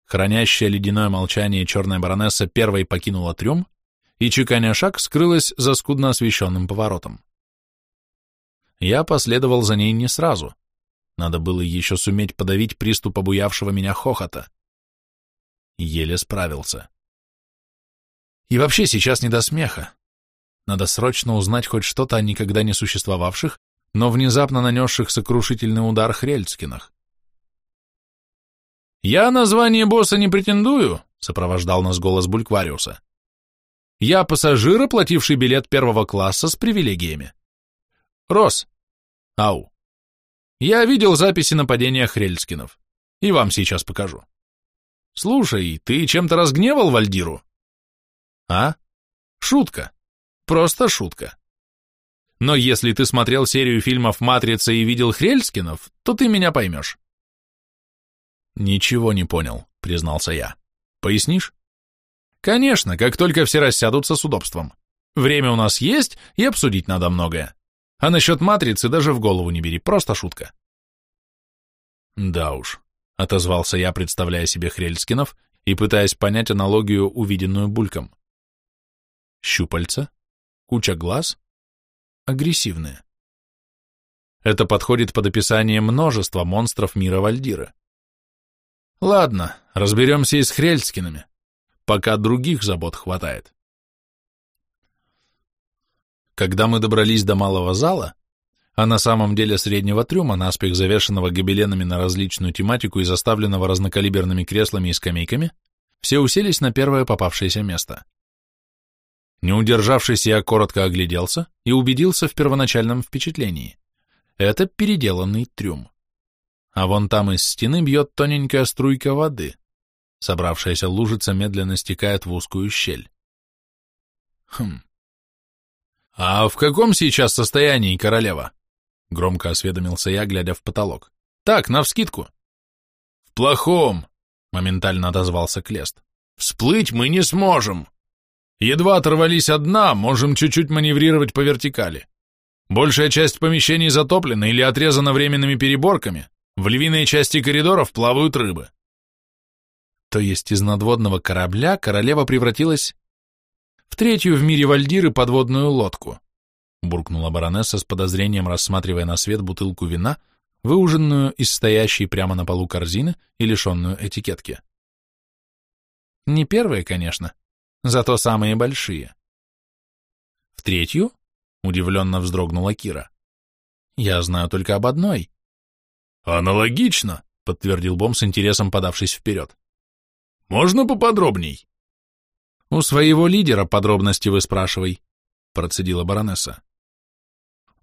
Хранящая ледяное молчание черная баронесса первой покинула трюм и, чеканя шаг, скрылась за скудно освещенным поворотом. Я последовал за ней не сразу. Надо было еще суметь подавить приступ обуявшего меня хохота. Еле справился. И вообще сейчас не до смеха. Надо срочно узнать хоть что-то о никогда не существовавших, но внезапно нанесших сокрушительный удар Хрельцкинах. «Я на звание босса не претендую», — сопровождал нас голос Бульквариуса. «Я пассажир, оплативший билет первого класса с привилегиями. Рос. Ау. Я видел записи нападения Хрельскинов. И вам сейчас покажу. Слушай, ты чем-то разгневал Вальдиру? А? Шутка. Просто шутка. Но если ты смотрел серию фильмов «Матрица» и видел Хрельскинов, то ты меня поймешь. Ничего не понял, признался я. Пояснишь? Конечно, как только все рассядутся с удобством. Время у нас есть, и обсудить надо многое. А насчет матрицы даже в голову не бери, просто шутка. Да уж, отозвался я, представляя себе Хрельскинов и пытаясь понять аналогию, увиденную бульком. Щупальца, куча глаз, агрессивные. Это подходит под описание множества монстров мира Вальдира. Ладно, разберемся и с Хрельскинами, пока других забот хватает. Когда мы добрались до малого зала, а на самом деле среднего трюма, наспех завешенного гобеленами на различную тематику и заставленного разнокалиберными креслами и скамейками, все уселись на первое попавшееся место. Не удержавшись, я коротко огляделся и убедился в первоначальном впечатлении. Это переделанный трюм. А вон там из стены бьет тоненькая струйка воды. Собравшаяся лужица медленно стекает в узкую щель. Хм, «А в каком сейчас состоянии королева?» — громко осведомился я, глядя в потолок. «Так, навскидку». «В плохом», — моментально отозвался Клест. «Всплыть мы не сможем. Едва оторвались от дна, можем чуть-чуть маневрировать по вертикали. Большая часть помещений затоплена или отрезана временными переборками, в львиной части коридоров плавают рыбы». То есть из надводного корабля королева превратилась в третью в мире вальдиры подводную лодку, буркнула баронесса с подозрением, рассматривая на свет бутылку вина, выуженную из стоящей прямо на полу корзины и лишенную этикетки. Не первые, конечно, зато самые большие. В третью? Удивленно вздрогнула Кира. Я знаю только об одной. Аналогично, подтвердил Бом с интересом, подавшись вперед. Можно поподробней? «У своего лидера подробности вы спрашивай», — процедила баронесса.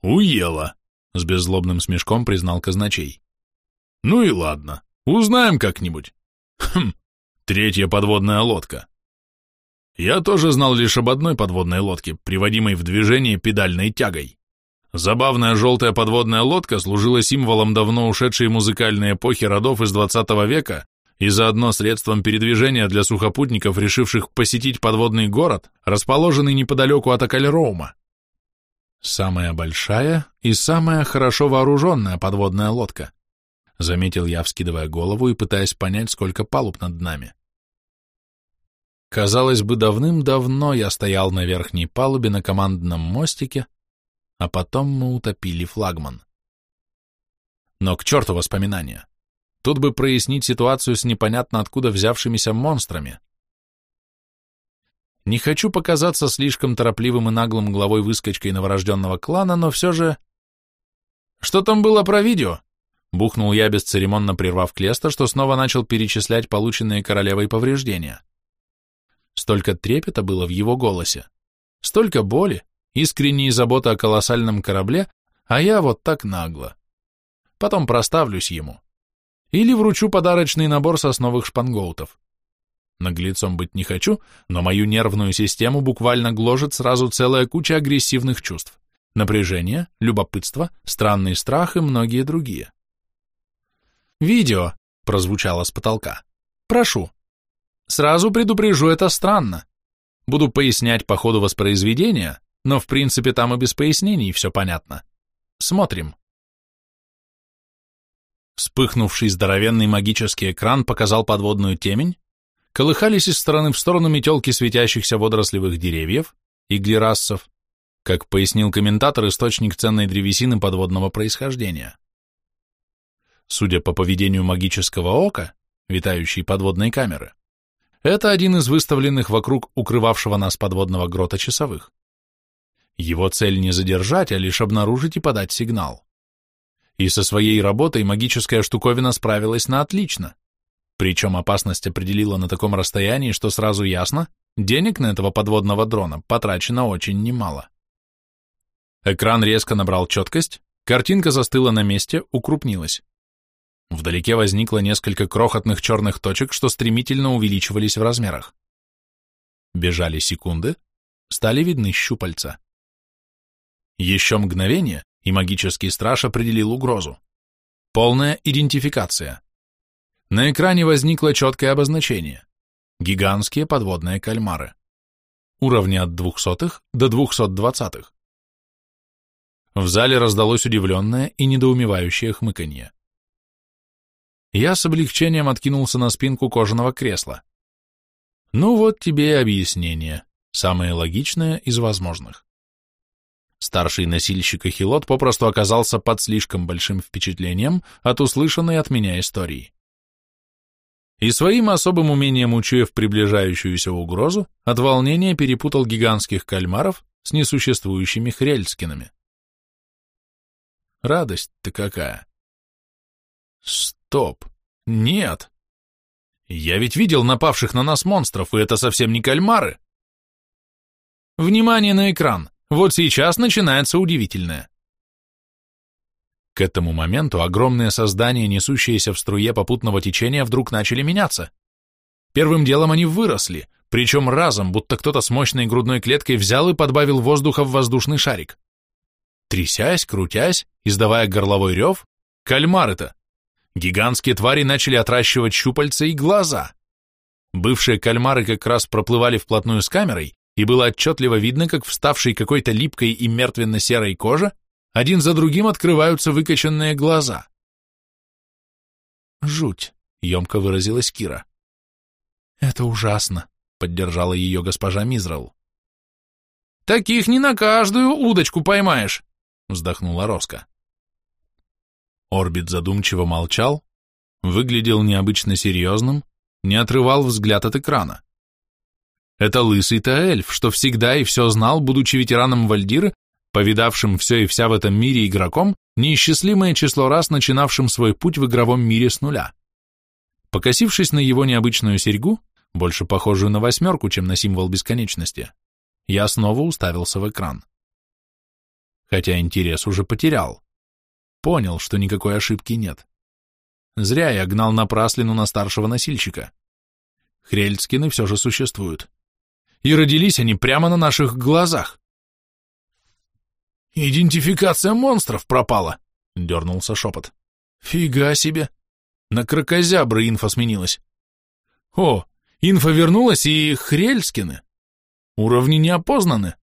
«Уела», — с беззлобным смешком признал казначей. «Ну и ладно, узнаем как-нибудь. Хм, третья подводная лодка. Я тоже знал лишь об одной подводной лодке, приводимой в движение педальной тягой. Забавная желтая подводная лодка служила символом давно ушедшей музыкальной эпохи родов из XX века и заодно средством передвижения для сухопутников, решивших посетить подводный город, расположенный неподалеку от Акальроума. Самая большая и самая хорошо вооруженная подводная лодка, заметил я, вскидывая голову и пытаясь понять, сколько палуб над нами. Казалось бы, давным-давно я стоял на верхней палубе на командном мостике, а потом мы утопили флагман. Но к черту воспоминания. Тут бы прояснить ситуацию с непонятно откуда взявшимися монстрами. Не хочу показаться слишком торопливым и наглым главой-выскочкой новорожденного клана, но все же... Что там было про видео? Бухнул я, бесцеремонно прервав Клеста, что снова начал перечислять полученные королевой повреждения. Столько трепета было в его голосе, столько боли, искренней заботы о колоссальном корабле, а я вот так нагло. Потом проставлюсь ему. Или вручу подарочный набор сосновых шпангоутов. Наглецом быть не хочу, но мою нервную систему буквально гложет сразу целая куча агрессивных чувств. напряжение, любопытство, странный страх и многие другие. «Видео», — прозвучало с потолка. «Прошу». «Сразу предупрежу, это странно. Буду пояснять по ходу воспроизведения, но в принципе там и без пояснений все понятно. Смотрим». Вспыхнувший здоровенный магический экран показал подводную темень, колыхались из стороны в сторону метелки светящихся водорослевых деревьев и глирассов, как пояснил комментатор, источник ценной древесины подводного происхождения. Судя по поведению магического ока, витающей подводной камеры, это один из выставленных вокруг укрывавшего нас подводного грота часовых. Его цель не задержать, а лишь обнаружить и подать сигнал. И со своей работой магическая штуковина справилась на отлично. Причем опасность определила на таком расстоянии, что сразу ясно, денег на этого подводного дрона потрачено очень немало. Экран резко набрал четкость, картинка застыла на месте, укрупнилась. Вдалеке возникло несколько крохотных черных точек, что стремительно увеличивались в размерах. Бежали секунды, стали видны щупальца. Еще мгновение, и магический страж определил угрозу. Полная идентификация. На экране возникло четкое обозначение. Гигантские подводные кальмары. Уровни от двухсотых до двухсот В зале раздалось удивленное и недоумевающее хмыканье. Я с облегчением откинулся на спинку кожаного кресла. Ну вот тебе и объяснение, самое логичное из возможных. Старший носильщик Эхилот попросту оказался под слишком большим впечатлением от услышанной от меня истории. И своим особым умением учуяв приближающуюся угрозу, от волнения перепутал гигантских кальмаров с несуществующими хрельскинами. Радость-то какая! Стоп! Нет! Я ведь видел напавших на нас монстров, и это совсем не кальмары! Внимание на экран! Вот сейчас начинается удивительное. К этому моменту огромные создания, несущиеся в струе попутного течения, вдруг начали меняться. Первым делом они выросли, причем разом, будто кто-то с мощной грудной клеткой взял и подбавил воздуха в воздушный шарик. Трясясь, крутясь, издавая горловой рев, кальмары-то. Гигантские твари начали отращивать щупальца и глаза. Бывшие кальмары как раз проплывали вплотную с камерой, и было отчетливо видно, как вставшей какой-то липкой и мертвенно-серой коже один за другим открываются выкоченные глаза. «Жуть», — емко выразилась Кира. «Это ужасно», — поддержала ее госпожа Мизрал. «Таких не на каждую удочку поймаешь», — вздохнула Роска. Орбит задумчиво молчал, выглядел необычно серьезным, не отрывал взгляд от экрана. Это лысый-то эльф, что всегда и все знал, будучи ветераном Вальдиры, повидавшим все и вся в этом мире игроком, неисчислимое число раз начинавшим свой путь в игровом мире с нуля. Покосившись на его необычную серьгу, больше похожую на восьмерку, чем на символ бесконечности, я снова уставился в экран. Хотя интерес уже потерял. Понял, что никакой ошибки нет. Зря я гнал напраслину на старшего носильщика. Хрельцкины все же существуют и родились они прямо на наших глазах. «Идентификация монстров пропала», — дернулся шепот. «Фига себе! На крокозябры инфа сменилась. О, инфа вернулась и Хрельскины. Уровни не опознаны».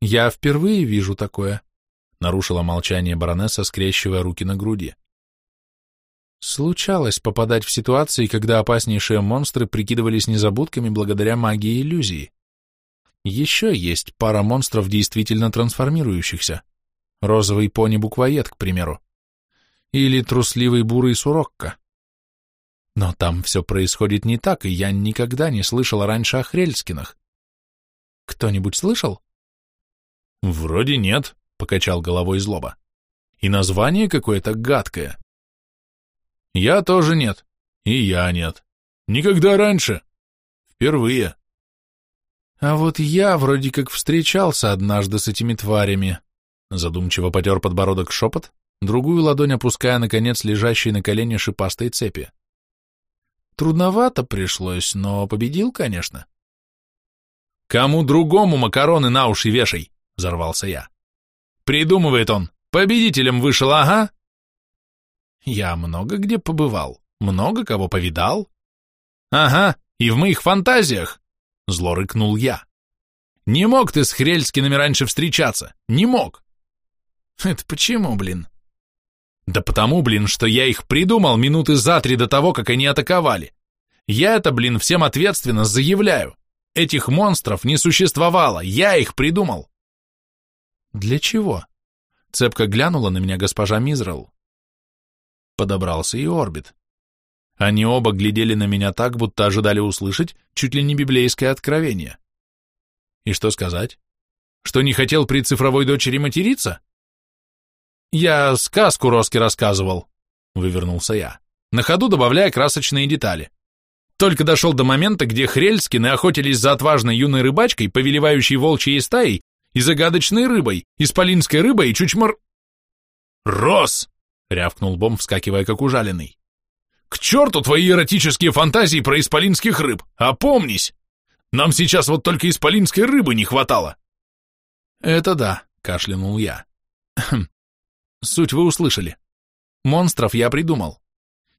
«Я впервые вижу такое», — нарушила молчание баронесса, скрещивая руки на груди. Случалось попадать в ситуации, когда опаснейшие монстры прикидывались незабудками благодаря магии иллюзии. Еще есть пара монстров, действительно трансформирующихся. Розовый пони-буквоед, к примеру. Или трусливый бурый сурокка. Но там все происходит не так, и я никогда не слышал раньше о Хрельскинах. Кто-нибудь слышал? Вроде нет, покачал головой злоба. И название какое-то гадкое. Я тоже нет. И я нет. Никогда раньше. Впервые. А вот я вроде как встречался однажды с этими тварями. Задумчиво потер подбородок шепот, другую ладонь опуская, наконец, лежащей на колене шипастой цепи. Трудновато пришлось, но победил, конечно. Кому другому макароны на уши вешай, взорвался я. Придумывает он, победителем вышел, ага. Я много где побывал, много кого повидал. Ага, и в моих фантазиях, зло рыкнул я. Не мог ты с Хрельскинами раньше встречаться, не мог. Это почему, блин? Да потому, блин, что я их придумал минуты за три до того, как они атаковали. Я это, блин, всем ответственно заявляю. Этих монстров не существовало, я их придумал. Для чего? Цепко глянула на меня госпожа Мизрел. Подобрался и Орбит. Они оба глядели на меня так, будто ожидали услышать чуть ли не библейское откровение. И что сказать? Что не хотел при цифровой дочери материться? Я сказку Роске рассказывал, вывернулся я, на ходу добавляя красочные детали. Только дошел до момента, где Хрельскины охотились за отважной юной рыбачкой, повелевающей волчьей стаей, и загадочной рыбой, исполинской рыбой и чучмар... «Рос!» — рявкнул Бом, вскакивая как ужаленный. «К черту твои эротические фантазии про исполинских рыб! Опомнись! Нам сейчас вот только исполинской рыбы не хватало!» «Это да», — кашлянул я. «Суть вы услышали. Монстров я придумал.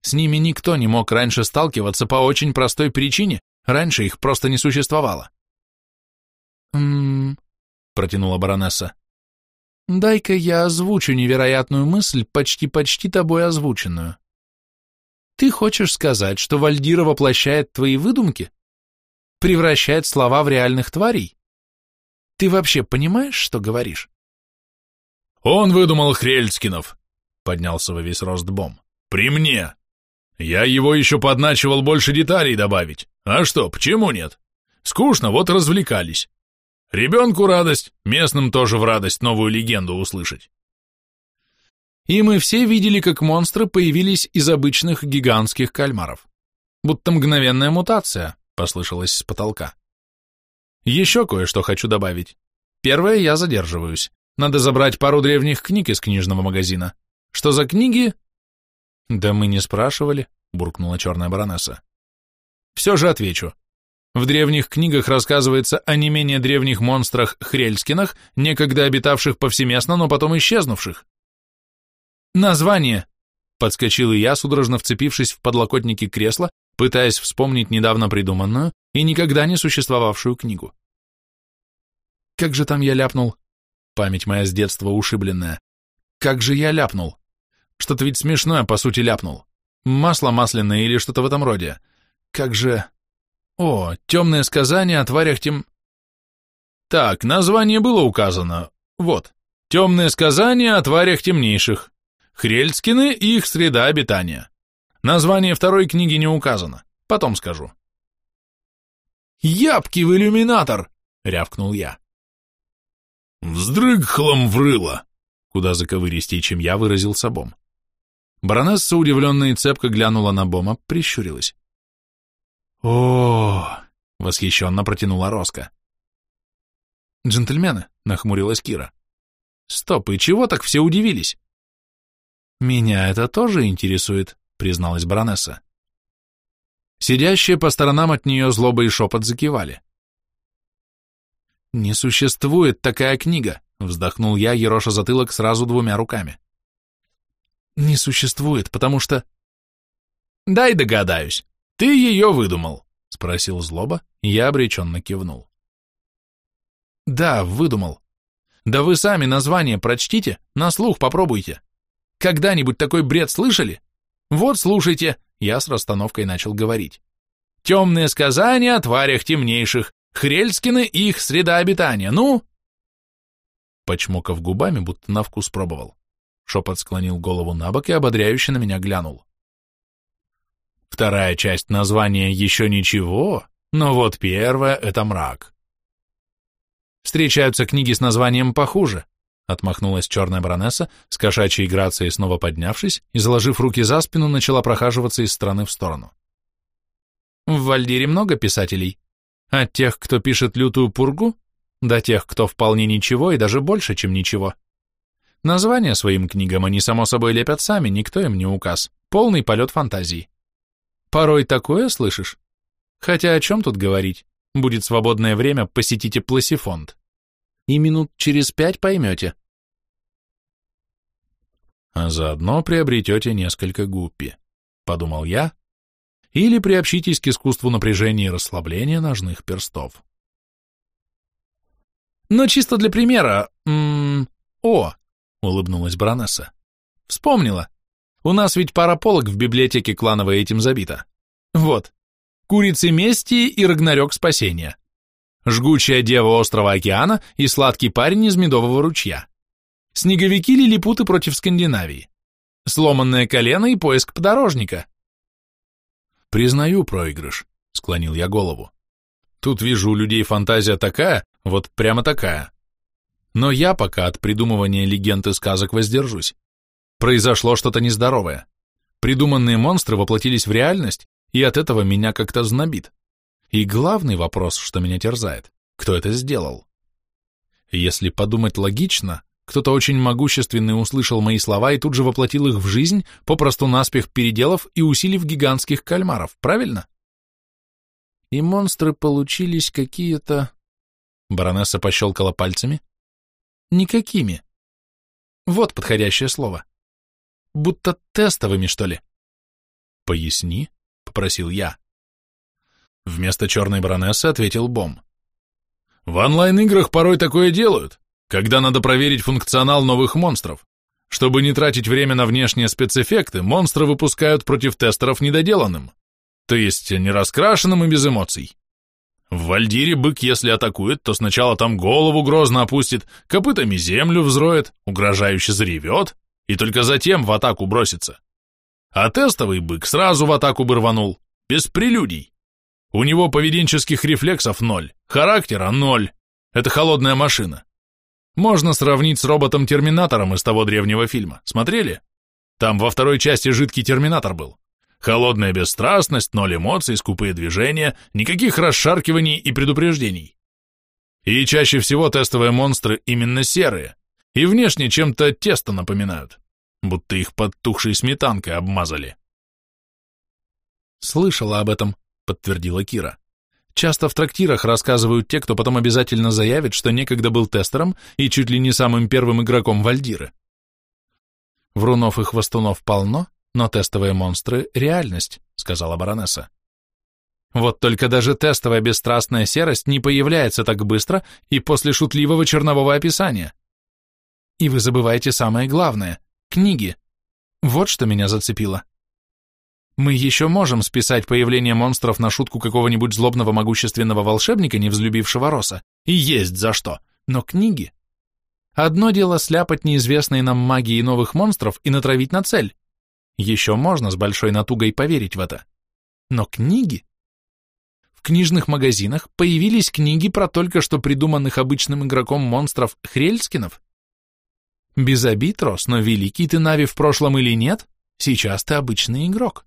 С ними никто не мог раньше сталкиваться по очень простой причине, раньше их просто не существовало. «М-м-м», протянула баронесса. «Дай-ка я озвучу невероятную мысль, почти-почти тобой озвученную. Ты хочешь сказать, что Вальдира воплощает твои выдумки? Превращает слова в реальных тварей? Ты вообще понимаешь, что говоришь?» «Он выдумал Хрельцкинов», — поднялся во весь рост Бом. «При мне!» Я его еще подначивал больше деталей добавить. А что, почему нет? Скучно, вот развлекались. Ребенку радость, местным тоже в радость новую легенду услышать. И мы все видели, как монстры появились из обычных гигантских кальмаров. Будто мгновенная мутация, послышалось с потолка. Еще кое-что хочу добавить. Первое, я задерживаюсь. Надо забрать пару древних книг из книжного магазина. Что за книги, «Да мы не спрашивали», — буркнула черная баронесса. «Все же отвечу. В древних книгах рассказывается о не менее древних монстрах Хрельскинах, некогда обитавших повсеместно, но потом исчезнувших. Название!» — подскочил и я, судорожно вцепившись в подлокотники кресла, пытаясь вспомнить недавно придуманную и никогда не существовавшую книгу. Как же там я ляпнул? Память моя с детства ушибленная. Как же я ляпнул? Что-то ведь смешное, по сути, ляпнул. Масло масляное или что-то в этом роде. Как же... О, темное сказание о тварях тем... Так, название было указано. Вот. Темное сказание о тварях темнейших. Хрельцкины и их среда обитания. Название второй книги не указано. Потом скажу. «Ябки в иллюминатор!» — рявкнул я. «Вздрыг хлам врыло!» Куда заковыристей, чем я выразил собом. Баронесса, удивленная и цепко, глянула на Бома, прищурилась. О восхищенно протянула Роско. «Джентльмены», — нахмурилась Кира. «Стоп, и чего так все удивились?» «Меня это тоже интересует», — призналась баронесса. Сидящие по сторонам от нее злоба и шепот закивали. «Не существует такая книга», — вздохнул я, ероша затылок сразу двумя руками. Не существует, потому что... Дай догадаюсь, ты ее выдумал, спросил злоба, и я обреченно кивнул. Да, выдумал. Да вы сами название прочтите, на слух попробуйте. Когда-нибудь такой бред слышали? Вот слушайте, я с расстановкой начал говорить. Темные сказания о тварях темнейших, Хрельскины и их среда обитания, ну? Почмокав губами, будто на вкус пробовал. Шепот склонил голову на бок и ободряюще на меня глянул. Вторая часть названия еще ничего, но вот первая — это мрак. Встречаются книги с названием похуже, отмахнулась черная баронесса, с кошачьей грацией снова поднявшись и, заложив руки за спину, начала прохаживаться из стороны в сторону. В Вальдире много писателей. От тех, кто пишет лютую пургу, до тех, кто вполне ничего и даже больше, чем ничего. Названия своим книгам они, само собой, лепят сами, никто им не указ. Полный полет фантазии. Порой такое слышишь? Хотя о чем тут говорить? Будет свободное время, посетите Пласифонд. и минут через пять поймете. А заодно приобретете несколько гуппи, подумал я, или приобщитесь к искусству напряжения и расслабления ножных перстов. Но чисто для примера... М -м, о, улыбнулась баронесса. Вспомнила. У нас ведь пара полок в библиотеке клановой этим забита. Вот. Курицы мести и Рагнарёк спасения. Жгучая дева острова океана и сладкий парень из медового ручья. Снеговики лилипуты против Скандинавии. Сломанное колено и поиск подорожника. Признаю проигрыш, склонил я голову. Тут вижу у людей фантазия такая, вот прямо такая. Но я пока от придумывания легенд и сказок воздержусь. Произошло что-то нездоровое. Придуманные монстры воплотились в реальность, и от этого меня как-то знобит. И главный вопрос, что меня терзает, кто это сделал? Если подумать логично, кто-то очень могущественный услышал мои слова и тут же воплотил их в жизнь, попросту наспех переделав и усилив гигантских кальмаров, правильно? И монстры получились какие-то... Баронесса пощелкала пальцами. Никакими. Вот подходящее слово. Будто тестовыми, что ли. Поясни, попросил я. Вместо черной баронессы ответил Бом. В онлайн-играх порой такое делают когда надо проверить функционал новых монстров. Чтобы не тратить время на внешние спецэффекты, монстры выпускают против тестеров недоделанным, то есть не раскрашенным и без эмоций. В Вальдире бык, если атакует, то сначала там голову грозно опустит, копытами землю взроет, угрожающе заревет, и только затем в атаку бросится. А тестовый бык сразу в атаку бы рванул, без прелюдий. У него поведенческих рефлексов ноль, характера ноль. Это холодная машина. Можно сравнить с роботом-терминатором из того древнего фильма. Смотрели? Там во второй части жидкий терминатор был. Холодная бесстрастность, ноль эмоций, скупые движения, никаких расшаркиваний и предупреждений. И чаще всего тестовые монстры именно серые, и внешне чем-то тесто напоминают, будто их подтухшей сметанкой обмазали. «Слышала об этом», — подтвердила Кира. Часто в трактирах рассказывают те, кто потом обязательно заявит, что некогда был тестером и чуть ли не самым первым игроком Вальдиры. Врунов и хвостунов полно, но тестовые монстры — реальность, сказала баронесса. Вот только даже тестовая бесстрастная серость не появляется так быстро и после шутливого чернового описания. И вы забываете самое главное — книги. Вот что меня зацепило. Мы еще можем списать появление монстров на шутку какого-нибудь злобного могущественного волшебника, не взлюбившего Роса, и есть за что, но книги... Одно дело сляпать неизвестные нам магии новых монстров и натравить на цель. Еще можно с большой натугой поверить в это. Но книги... В книжных магазинах появились книги про только что придуманных обычным игроком монстров Хрельскинов. Без обид, Рос, но великий ты Нави в прошлом или нет, сейчас ты обычный игрок.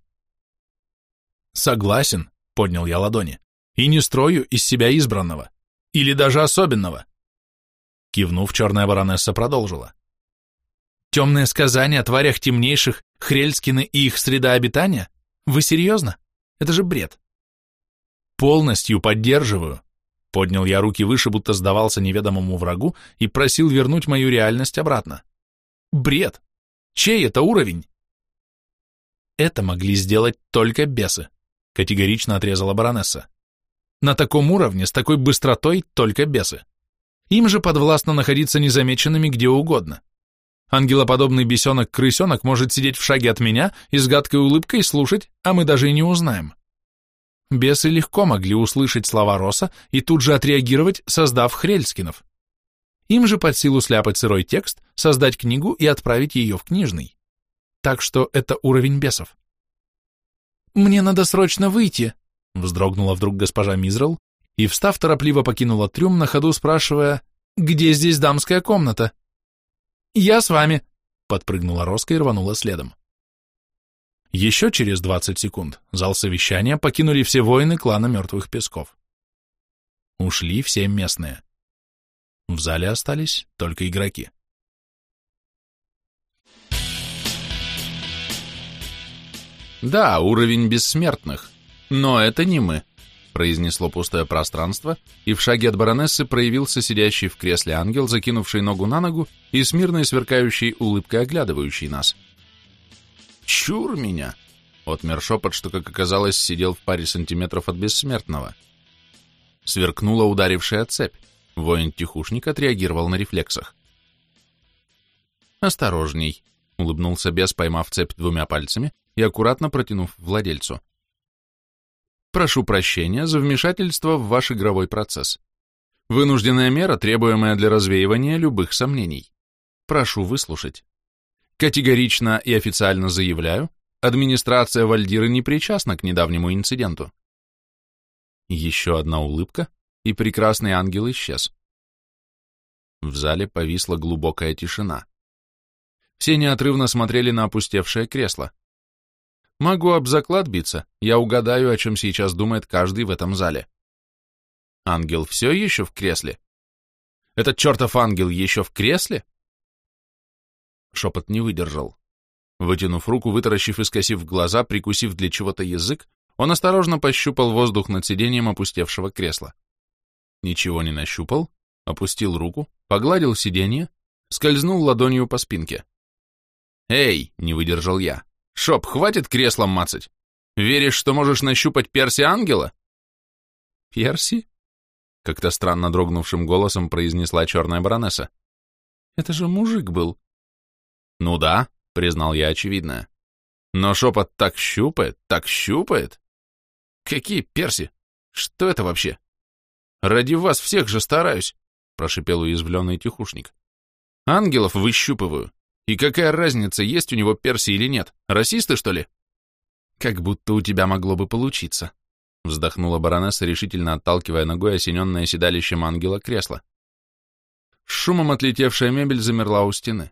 Согласен, поднял я ладони, и не строю из себя избранного, или даже особенного. Кивнув, черная баронесса продолжила. Темные сказания о тварях темнейших, Хрельскины и их среда обитания? Вы серьезно? Это же бред. Полностью поддерживаю. Поднял я руки выше, будто сдавался неведомому врагу и просил вернуть мою реальность обратно. Бред. Чей это уровень? Это могли сделать только бесы категорично отрезала баронесса. На таком уровне, с такой быстротой, только бесы. Им же подвластно находиться незамеченными где угодно. Ангелоподобный бесенок-крысенок может сидеть в шаге от меня и с гадкой улыбкой слушать, а мы даже и не узнаем. Бесы легко могли услышать слова Роса и тут же отреагировать, создав Хрельскинов. Им же под силу сляпать сырой текст, создать книгу и отправить ее в книжный. Так что это уровень бесов. «Мне надо срочно выйти», — вздрогнула вдруг госпожа Мизрал и, встав, торопливо покинула трюм, на ходу спрашивая, «Где здесь дамская комната?» «Я с вами», — подпрыгнула Роска и рванула следом. Еще через двадцать секунд зал совещания покинули все воины клана Мертвых Песков. Ушли все местные. В зале остались только игроки. Да, уровень бессмертных. Но это не мы. произнесло пустое пространство, и в шаге от баронессы проявился сидящий в кресле ангел, закинувший ногу на ногу и с мирной сверкающей улыбкой оглядывающий нас. «Чур меня!» — отмер шепот, что, как оказалось, сидел в паре сантиметров от бессмертного. Сверкнула ударившая цепь. Воин-тихушник отреагировал на рефлексах. «Осторожней», — улыбнулся бес, поймав цепь двумя пальцами и аккуратно протянув владельцу. Прошу прощения за вмешательство в ваш игровой процесс. Вынужденная мера, требуемая для развеивания любых сомнений. Прошу выслушать. Категорично и официально заявляю, администрация Вальдиры не причастна к недавнему инциденту. Еще одна улыбка, и прекрасный ангел исчез. В зале повисла глубокая тишина. Все неотрывно смотрели на опустевшее кресло. Могу об заклад биться, я угадаю, о чем сейчас думает каждый в этом зале. Ангел все еще в кресле? Этот чертов ангел еще в кресле? Шепот не выдержал. Вытянув руку, вытаращив и скосив глаза, прикусив для чего-то язык, он осторожно пощупал воздух над сиденьем опустевшего кресла. Ничего не нащупал, опустил руку, погладил сиденье, скользнул ладонью по спинке. «Эй!» — не выдержал я. Шоп, хватит креслом мацать. Веришь, что можешь нащупать Перси ангела? Перси? Как-то странно дрогнувшим голосом произнесла черная баронесса. Это же мужик был. Ну да, признал я очевидное. Но шепот так щупает, так щупает. Какие перси? Что это вообще? Ради вас всех же стараюсь, прошипел уязвленный тихушник. Ангелов выщупываю. И какая разница, есть у него перси или нет? Расисты, что ли? Как будто у тебя могло бы получиться, вздохнула баронесса, решительно отталкивая ногой осененное седалищем ангела кресло. Шумом отлетевшая мебель замерла у стены.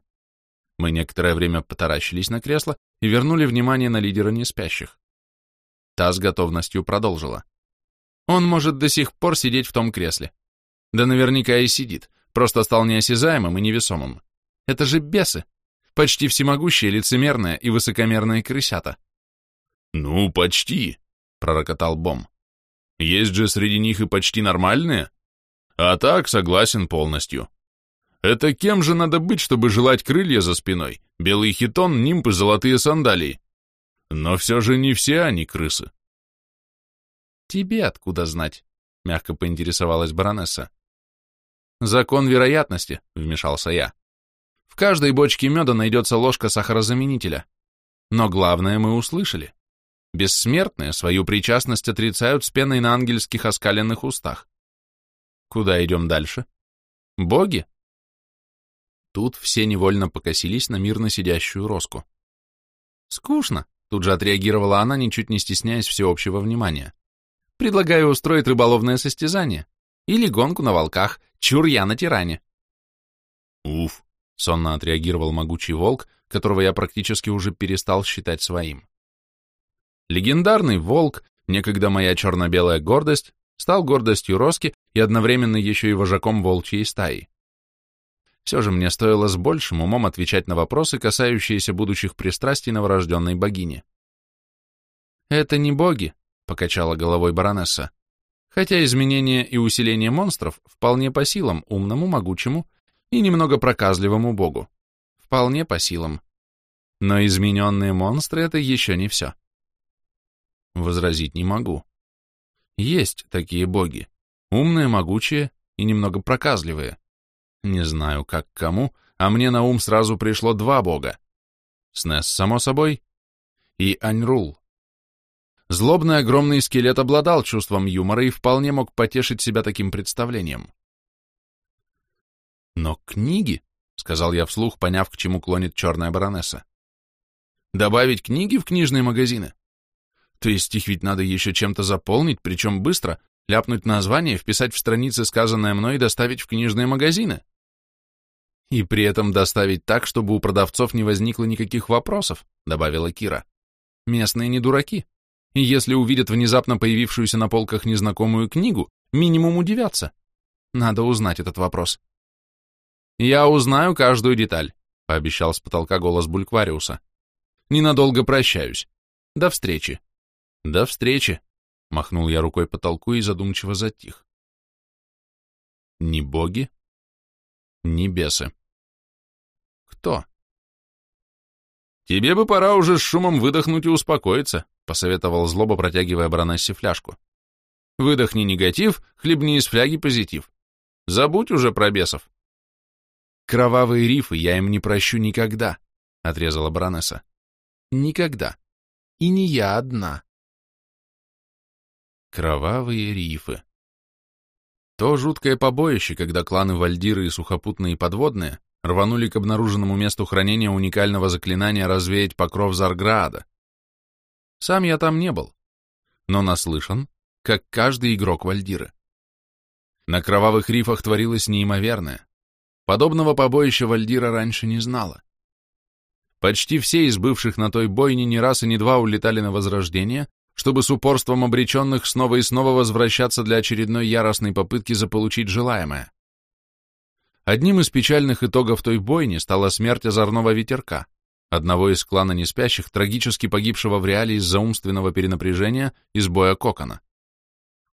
Мы некоторое время потаращились на кресло и вернули внимание на лидера неспящих. Та с готовностью продолжила. Он может до сих пор сидеть в том кресле. Да наверняка и сидит, просто стал неосязаемым и невесомым. Это же бесы почти всемогущие, лицемерные и высокомерные крысята. «Ну, почти», — пророкотал Бом. «Есть же среди них и почти нормальные. А так, согласен полностью. Это кем же надо быть, чтобы желать крылья за спиной, белый хитон, нимб и золотые сандалии? Но все же не все они крысы». «Тебе откуда знать?» — мягко поинтересовалась баронесса. «Закон вероятности», — вмешался я. В каждой бочке меда найдется ложка сахарозаменителя. Но главное мы услышали. Бессмертные свою причастность отрицают с пеной на ангельских оскаленных устах. Куда идем дальше? Боги? Тут все невольно покосились на мирно сидящую Роску. Скучно, тут же отреагировала она, ничуть не стесняясь всеобщего внимания. Предлагаю устроить рыболовное состязание. Или гонку на волках, чур я на тиране. Уф, Сонно отреагировал могучий волк, которого я практически уже перестал считать своим. Легендарный волк, некогда моя черно-белая гордость, стал гордостью Роски и одновременно еще и вожаком волчьей стаи. Все же мне стоило с большим умом отвечать на вопросы, касающиеся будущих пристрастий новорожденной богини. «Это не боги», — покачала головой баронесса, хотя изменение и усиление монстров вполне по силам умному, могучему и немного проказливому богу. Вполне по силам. Но измененные монстры — это еще не все. Возразить не могу. Есть такие боги. Умные, могучие и немного проказливые. Не знаю, как кому, а мне на ум сразу пришло два бога. Снес, само собой, и Аньрул. Злобный огромный скелет обладал чувством юмора и вполне мог потешить себя таким представлением. Но книги, — сказал я вслух, поняв, к чему клонит черная баронесса. Добавить книги в книжные магазины? То есть их ведь надо еще чем-то заполнить, причем быстро, ляпнуть название, вписать в страницы сказанное мной и доставить в книжные магазины. И при этом доставить так, чтобы у продавцов не возникло никаких вопросов, добавила Кира. Местные не дураки. И если увидят внезапно появившуюся на полках незнакомую книгу, минимум удивятся. Надо узнать этот вопрос. «Я узнаю каждую деталь», — пообещал с потолка голос Бульквариуса. «Ненадолго прощаюсь. До встречи». «До встречи», — Махнул я рукой по потолку и задумчиво затих. Ни боги, ни бесы. Кто? Тебе бы пора уже с шумом выдохнуть и успокоиться, посоветовал злоба, протягивая баронессе фляжку. Выдохни негатив, хлебни из фляги позитив. Забудь уже про бесов. Кровавые рифы я им не прощу никогда, отрезала баронесса. Никогда. И не я одна. Кровавые рифы. То жуткое побоище, когда кланы Вальдиры и сухопутные подводные рванули к обнаруженному месту хранения уникального заклинания развеять покров Зарграда. Сам я там не был, но наслышан, как каждый игрок Вальдиры. На кровавых рифах творилось неимоверное. Подобного побоища Вальдира раньше не знала. Почти все из бывших на той бойне не раз и не два улетали на Возрождение, чтобы с упорством обреченных снова и снова возвращаться для очередной яростной попытки заполучить желаемое. Одним из печальных итогов той бойни стала смерть озорного ветерка, одного из клана неспящих, трагически погибшего в реале из-за умственного перенапряжения из боя Кокона.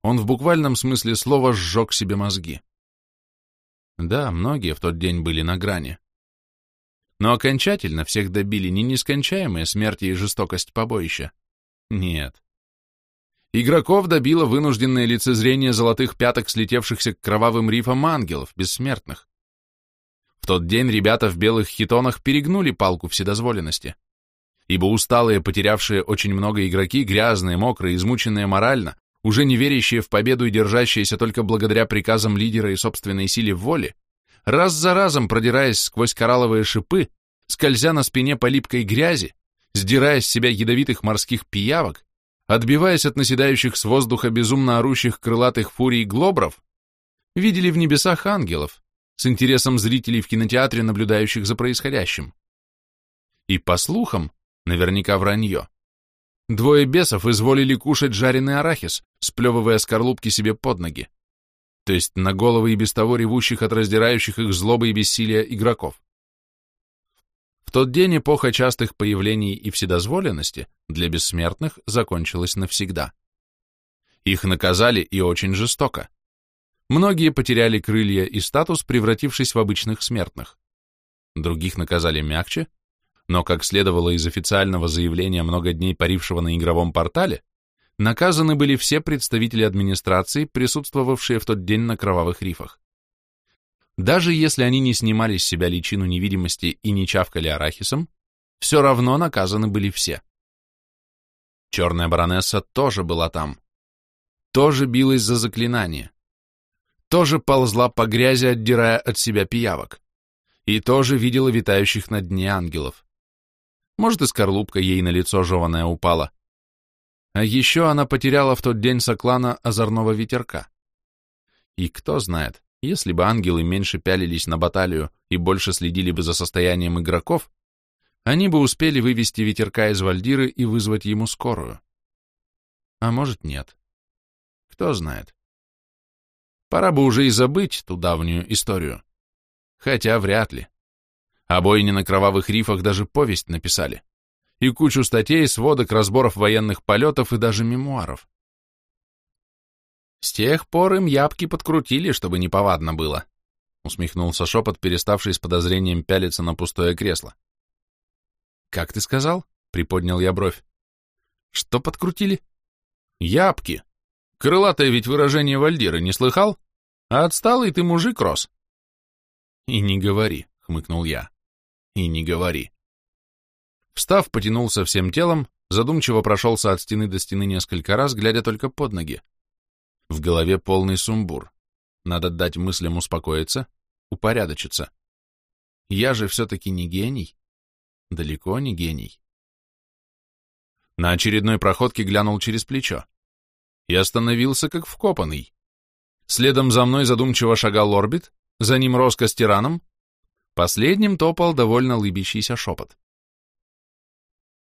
Он в буквальном смысле слова сжег себе мозги. Да, многие в тот день были на грани. Но окончательно всех добили не нескончаемые смерти и жестокость побоища. Нет. Игроков добило вынужденное лицезрение золотых пяток, слетевшихся к кровавым рифам ангелов, бессмертных. В тот день ребята в белых хитонах перегнули палку вседозволенности, ибо усталые, потерявшие очень много игроки, грязные, мокрые, измученные морально, уже не верящие в победу и держащиеся только благодаря приказам лидера и собственной силе воли, раз за разом продираясь сквозь коралловые шипы, скользя на спине по липкой грязи, сдирая с себя ядовитых морских пиявок, отбиваясь от наседающих с воздуха безумно орущих крылатых фурий глобров, видели в небесах ангелов, с интересом зрителей в кинотеатре, наблюдающих за происходящим. И по слухам, наверняка вранье, двое бесов изволили кушать жареный арахис, сплевывая скорлупки себе под ноги, то есть на головы и без того ревущих от раздирающих их злобы и бессилия игроков. Тот день эпоха частых появлений и вседозволенности для бессмертных закончилась навсегда. Их наказали и очень жестоко. Многие потеряли крылья и статус, превратившись в обычных смертных. Других наказали мягче, но, как следовало из официального заявления много дней парившего на игровом портале, наказаны были все представители администрации, присутствовавшие в тот день на кровавых рифах. Даже если они не снимали с себя личину невидимости и не чавкали арахисом, все равно наказаны были все. Черная баронесса тоже была там. Тоже билась за заклинание. Тоже ползла по грязи, отдирая от себя пиявок. И тоже видела витающих на дне ангелов. Может, и скорлупка ей на лицо жеваная упала. А еще она потеряла в тот день соклана озорного ветерка. И кто знает, если бы ангелы меньше пялились на баталию и больше следили бы за состоянием игроков, они бы успели вывести ветерка из Вальдиры и вызвать ему скорую. А может, нет. Кто знает. Пора бы уже и забыть ту давнюю историю. Хотя вряд ли. О бойне на кровавых рифах даже повесть написали. И кучу статей, сводок, разборов военных полетов и даже мемуаров. С тех пор им ябки подкрутили, чтобы неповадно было, усмехнулся шепот, переставший с подозрением пялиться на пустое кресло. Как ты сказал? Приподнял я бровь. Что подкрутили? Ябки. Крылатое ведь выражение Вальдиры, не слыхал? А отсталый ты мужик, Рос. И не говори, хмыкнул я. И не говори. Встав, потянулся всем телом, задумчиво прошелся от стены до стены несколько раз, глядя только под ноги. В голове полный сумбур. Надо дать мыслям успокоиться, упорядочиться. Я же все-таки не гений. Далеко не гений. На очередной проходке глянул через плечо. И остановился, как вкопанный. Следом за мной задумчиво шагал орбит, за ним Роско с тираном. Последним топал довольно лыбящийся шепот.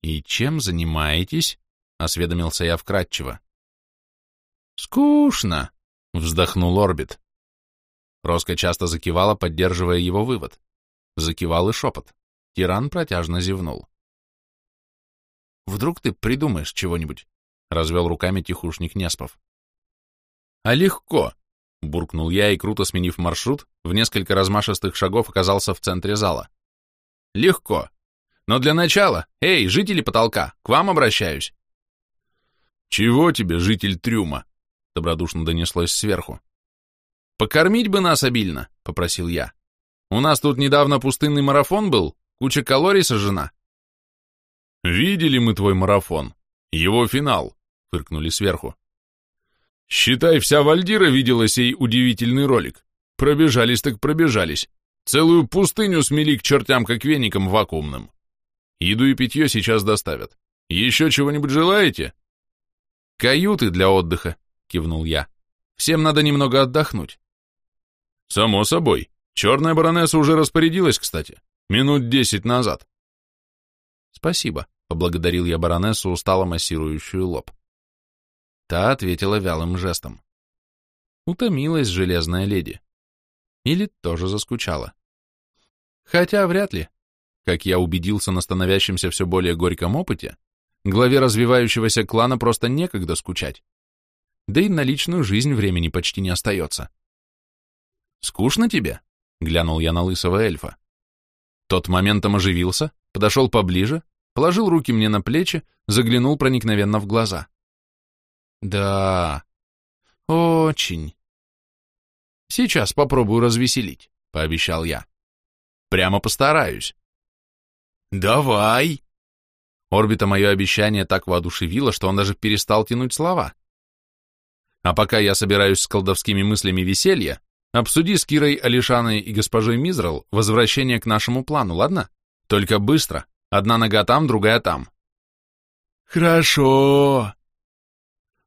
«И чем занимаетесь?» — осведомился я вкратчиво. «Скучно», — вздохнул Орбит. Роско часто закивала, поддерживая его вывод. Закивал и шепот. Тиран протяжно зевнул. «Вдруг ты придумаешь чего-нибудь? — развел руками тихушник Неспов. «А легко!» — буркнул я и, круто сменив маршрут, в несколько размашистых шагов оказался в центре зала. «Легко. Но для начала, эй, жители потолка, к вам обращаюсь!» «Чего тебе, житель трюма?» — добродушно донеслось сверху. «Покормить бы нас обильно», — попросил я. «У нас тут недавно пустынный марафон был, куча калорий сожжена». «Видели мы твой марафон. Его финал», — фыркнули сверху. «Считай, вся Вальдира видела сей удивительный ролик. Пробежались так пробежались. Целую пустыню смели к чертям, как веником вакуумным. Еду и питье сейчас доставят. Еще чего-нибудь желаете?» «Каюты для отдыха», — кивнул я. «Всем надо немного отдохнуть». Само собой. Черная баронесса уже распорядилась, кстати. Минут десять назад. Спасибо, поблагодарил я баронессу, устало массирующую лоб. Та ответила вялым жестом. Утомилась железная леди. Или тоже заскучала. Хотя вряд ли. Как я убедился на становящемся все более горьком опыте, главе развивающегося клана просто некогда скучать. Да и на личную жизнь времени почти не остается. «Скучно тебе?» — глянул я на лысого эльфа. Тот моментом оживился, подошел поближе, положил руки мне на плечи, заглянул проникновенно в глаза. «Да, очень. Сейчас попробую развеселить», — пообещал я. «Прямо постараюсь». «Давай!» Орбита мое обещание так воодушевило, что он даже перестал тянуть слова. А пока я собираюсь с колдовскими мыслями веселья, Обсуди с Кирой, Алишаной и госпожой Мизрал возвращение к нашему плану, ладно? Только быстро. Одна нога там, другая там. Хорошо.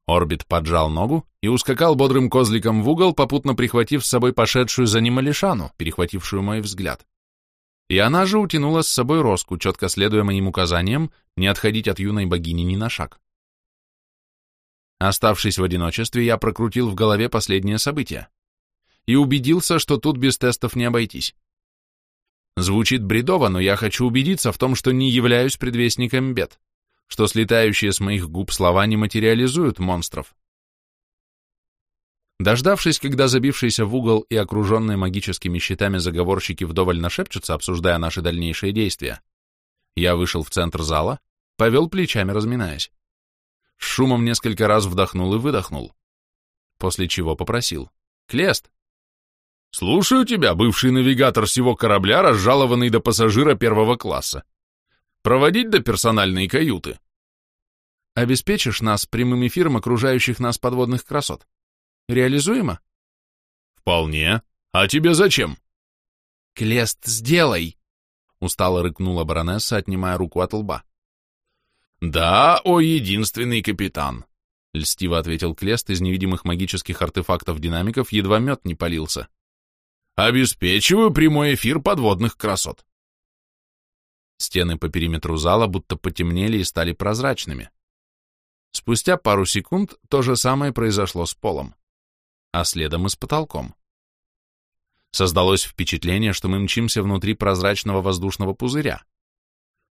Орбит поджал ногу и ускакал бодрым козликом в угол, попутно прихватив с собой пошедшую за ним Алишану, перехватившую мой взгляд. И она же утянула с собой Роску, четко следуя моим указаниям, не отходить от юной богини ни на шаг. Оставшись в одиночестве, я прокрутил в голове последнее событие и убедился, что тут без тестов не обойтись. Звучит бредово, но я хочу убедиться в том, что не являюсь предвестником бед, что слетающие с моих губ слова не материализуют монстров. Дождавшись, когда забившиеся в угол и окруженные магическими щитами заговорщики вдоволь нашепчутся, обсуждая наши дальнейшие действия, я вышел в центр зала, повел плечами, разминаясь. С шумом несколько раз вдохнул и выдохнул, после чего попросил. «Клест, Слушаю тебя, бывший навигатор всего корабля, разжалованный до пассажира первого класса. Проводить до персональной каюты. Обеспечишь нас прямым эфиром окружающих нас подводных красот? Реализуемо? Вполне. А тебе зачем? Клест, сделай! Устало рыкнула баронесса, отнимая руку от лба. Да, о единственный капитан, льстиво ответил Клест из невидимых магических артефактов динамиков, едва мед не полился. Обеспечиваю прямой эфир подводных красот. Стены по периметру зала будто потемнели и стали прозрачными. Спустя пару секунд то же самое произошло с полом, а следом и с потолком. Создалось впечатление, что мы мчимся внутри прозрачного воздушного пузыря.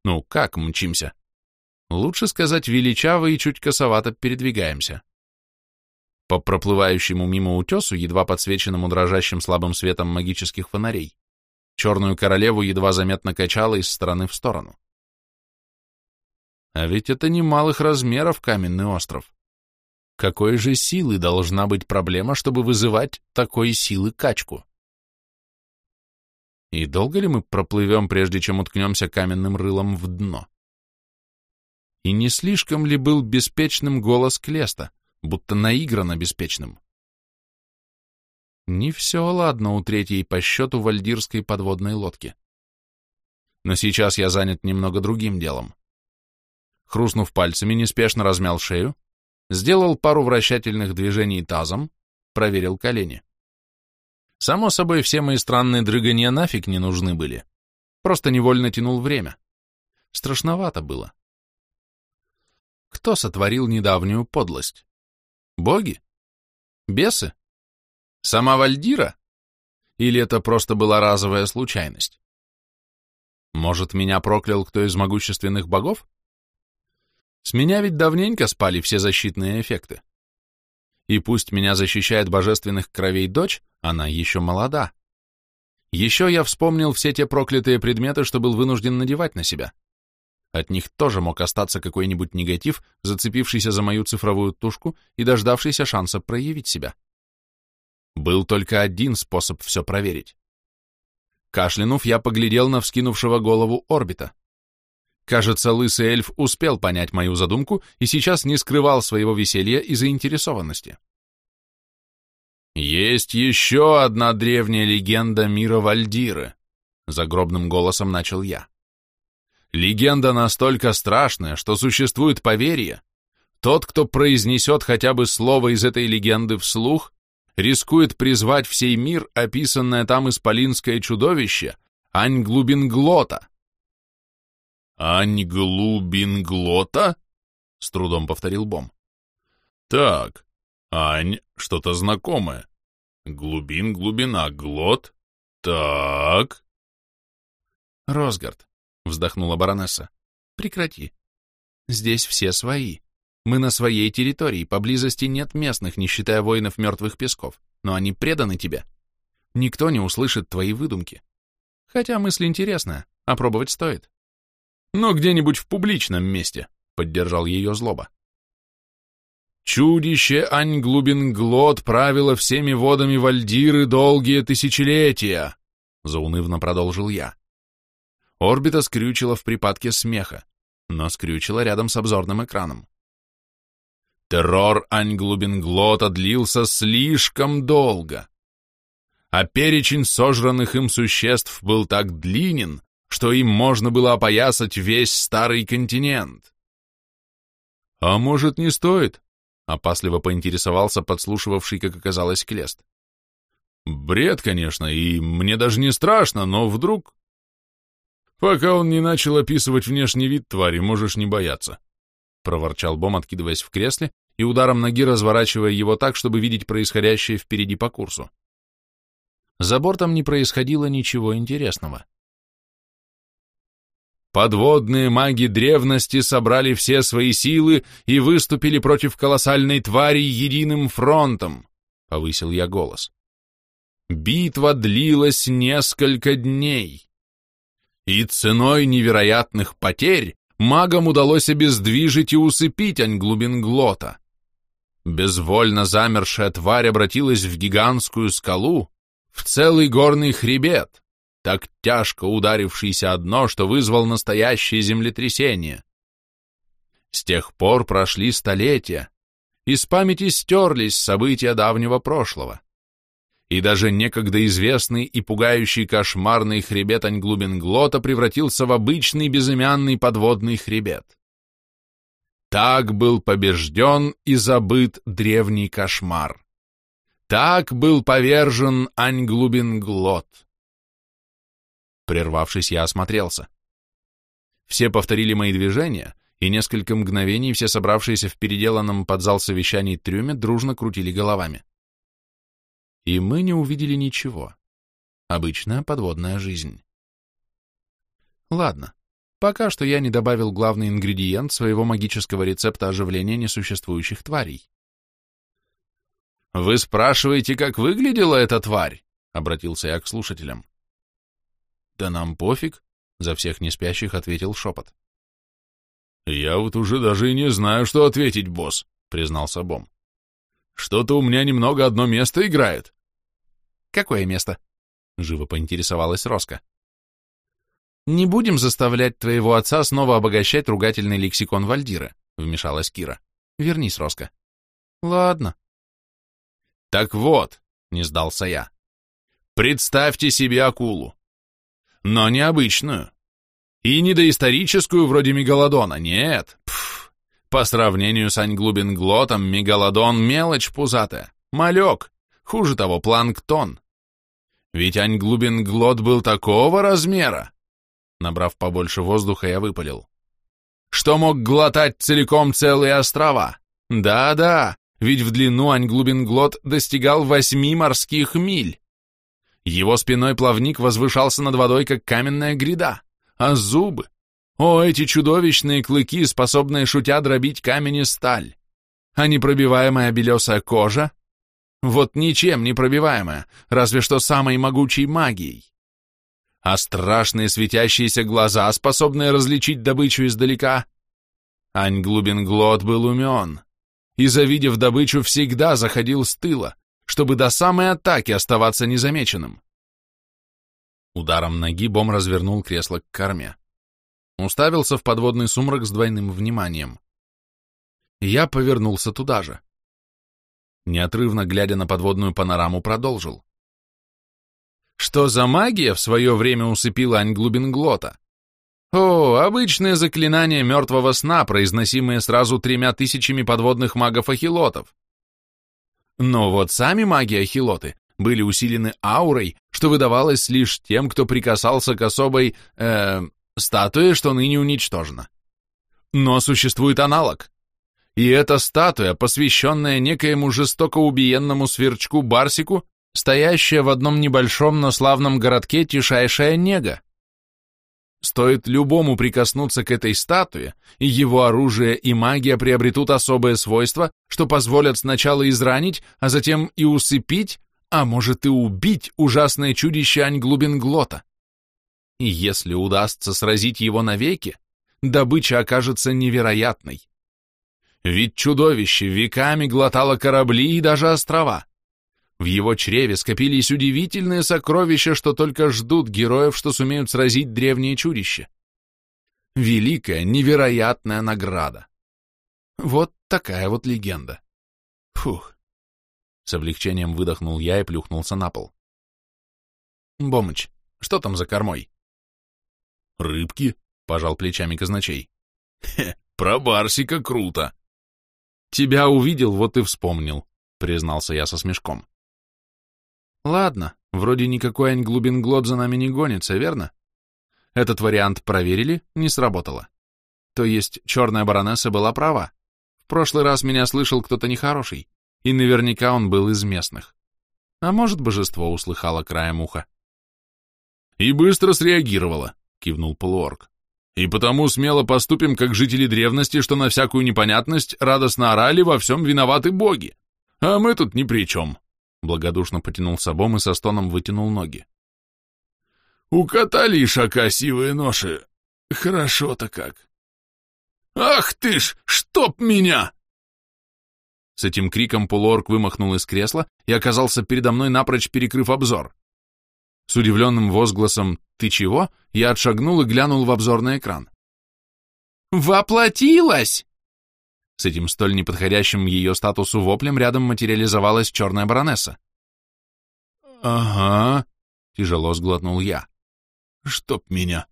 Ну, как мчимся? Лучше сказать, величаво и чуть косовато передвигаемся. По проплывающему мимо утесу, едва подсвеченному дрожащим слабым светом магических фонарей, черную королеву едва заметно качало из стороны в сторону. А ведь это немалых размеров каменный остров. Какой же силы должна быть проблема, чтобы вызывать такой силы качку? И долго ли мы проплывем, прежде чем уткнемся каменным рылом в дно? И не слишком ли был беспечным голос Клеста? будто наигранно беспечным. Не все ладно у третьей по счету вальдирской подводной лодки. Но сейчас я занят немного другим делом. Хрустнув пальцами, неспешно размял шею, сделал пару вращательных движений тазом, проверил колени. Само собой, все мои странные дрыгания нафиг не нужны были. Просто невольно тянул время. Страшновато было. Кто сотворил недавнюю подлость? Боги? Бесы? Сама Вальдира? Или это просто была разовая случайность? Может, меня проклял кто из могущественных богов? С меня ведь давненько спали все защитные эффекты. И пусть меня защищает божественных кровей дочь, она еще молода. Еще я вспомнил все те проклятые предметы, что был вынужден надевать на себя. От них тоже мог остаться какой-нибудь негатив, зацепившийся за мою цифровую тушку и дождавшийся шанса проявить себя. Был только один способ все проверить. Кашлянув, я поглядел на вскинувшего голову орбита. Кажется, лысый эльф успел понять мою задумку и сейчас не скрывал своего веселья и заинтересованности. «Есть еще одна древняя легенда мира Вальдиры», — загробным голосом начал я. «Легенда настолько страшная, что существует поверье. Тот, кто произнесет хотя бы слово из этой легенды вслух, рискует призвать в сей мир описанное там исполинское чудовище Аньглубинглота, «Ань-глубин-глота?» — с трудом повторил Бом. «Так, Ань, что-то знакомое. Глубин, глубина, глот. Так...» «Росгард», — вздохнула баронесса, — «прекрати. Здесь все свои. Мы на своей территории, поблизости нет местных, не считая воинов мертвых песков, но они преданы тебе. Никто не услышит твои выдумки. Хотя мысль интересная, опробовать стоит» но где-нибудь в публичном месте, поддержал ее злоба. Чудище Аньглубинглот правило всеми водами Вальдиры долгие тысячелетия, заунывно продолжил я. Орбита скрючила в припадке смеха, но скрючила рядом с обзорным экраном. Террор Аньглубинглота длился слишком долго, а перечень сожранных им существ был так длинен, что им можно было опоясать весь старый континент. «А может, не стоит?» — опасливо поинтересовался подслушивавший, как оказалось, Клест. «Бред, конечно, и мне даже не страшно, но вдруг...» «Пока он не начал описывать внешний вид твари, можешь не бояться», — проворчал Бом, откидываясь в кресле и ударом ноги разворачивая его так, чтобы видеть происходящее впереди по курсу. За бортом не происходило ничего интересного. Подводные маги древности собрали все свои силы и выступили против колоссальной твари единым фронтом, — повысил я голос. Битва длилась несколько дней. И ценой невероятных потерь магам удалось обездвижить и усыпить Аньглубинглота. Безвольно замершая тварь обратилась в гигантскую скалу, в целый горный хребет, так тяжко ударившийся одно, что вызвал настоящее землетрясение. С тех пор прошли столетия, из памяти стерлись события давнего прошлого. И даже некогда известный и пугающий кошмарный хребет Аньглубинглота превратился в обычный безымянный подводный хребет. Так был побежден и забыт древний кошмар. Так был повержен Аньглубинглот. Прервавшись, я осмотрелся. Все повторили мои движения, и несколько мгновений все собравшиеся в переделанном под зал совещаний трюме дружно крутили головами. И мы не увидели ничего. Обычная подводная жизнь. Ладно, пока что я не добавил главный ингредиент своего магического рецепта оживления несуществующих тварей. «Вы спрашиваете, как выглядела эта тварь?» — обратился я к слушателям. «Да нам пофиг», — за всех неспящих ответил шепот. «Я вот уже даже и не знаю, что ответить, босс», — признался Бом. «Что-то у меня немного одно место играет». «Какое место?» — живо поинтересовалась Роско. «Не будем заставлять твоего отца снова обогащать ругательный лексикон Вальдира», — вмешалась Кира. «Вернись, Роско». «Ладно». «Так вот», — не сдался я, — «представьте себе акулу но необычную. И не доисторическую вроде мегалодона, нет. По сравнению с Аньглубинглотом мегалодон мелочь пузатая, малек, хуже того, планктон. Ведь Аньглубинглот был такого размера. Набрав побольше воздуха, я выпалил. Что мог глотать целиком целые острова? Да-да, ведь в длину Аньглубинглот достигал восьми морских миль. Его спиной плавник возвышался над водой, как каменная гряда, а зубы... О, эти чудовищные клыки, способные шутя дробить камень и сталь! А непробиваемая белесая кожа? Вот ничем не пробиваемая, разве что самой могучей магией. А страшные светящиеся глаза, способные различить добычу издалека? Ань Глубинглот был умен, и, завидев добычу, всегда заходил с тыла, чтобы до самой атаки оставаться незамеченным. Ударом ноги Бом развернул кресло к корме. Уставился в подводный сумрак с двойным вниманием. Я повернулся туда же. Неотрывно глядя на подводную панораму, продолжил. Что за магия в свое время усыпила Ань Глубинглота? О, обычные заклинания мертвого сна, произносимые сразу тремя тысячами подводных магов-ахилотов. Но вот сами маги-ахилоты были усилены аурой, что выдавалось лишь тем, кто прикасался к особой, э, статуе, что ныне уничтожена. Но существует аналог. И эта статуя, посвященная некоему жестоко убиенному сверчку Барсику, стоящая в одном небольшом, но славном городке тишайшая нега. Стоит любому прикоснуться к этой статуе, и его оружие и магия приобретут особое свойство, что позволят сначала изранить, а затем и усыпить, а может и убить ужасное чудище Аньглубинглота. И если удастся сразить его навеки, добыча окажется невероятной. Ведь чудовище веками глотало корабли и даже острова. В его чреве скопились удивительные сокровища, что только ждут героев, что сумеют сразить древнее чудище. Великая, невероятная награда. Вот такая вот легенда. Фух. С облегчением выдохнул я и плюхнулся на пол. Бомыч, что там за кормой? Рыбки, пожал плечами казначей. Про Барсика круто. Тебя увидел, вот и вспомнил, признался я со смешком. Ладно, вроде никакой Ань-Глубинглот за нами не гонится, верно? Этот вариант проверили, не сработало. То есть черная баронесса была права. В прошлый раз меня слышал кто-то нехороший, и наверняка он был из местных. А может, божество услыхало краем уха. «И быстро среагировало», — кивнул полуорг. И потому смело поступим, как жители древности, что на всякую непонятность радостно орали во всем виноваты боги. А мы тут ни при чем. Благодушно потянул собом и со стоном вытянул ноги. Укатали ишака сивые ноши. Хорошо-то как. Ах ты ж, чтоб меня! С этим криком полуорг вымахнул из кресла и оказался передо мной напрочь перекрыв обзор. С удивленным возгласом «Ты чего?» я отшагнул и глянул в обзорный экран. «Воплотилась!» С этим столь неподходящим ее статусу воплем рядом материализовалась черная баронесса. «Ага», — тяжело сглотнул я. «Чтоб меня!»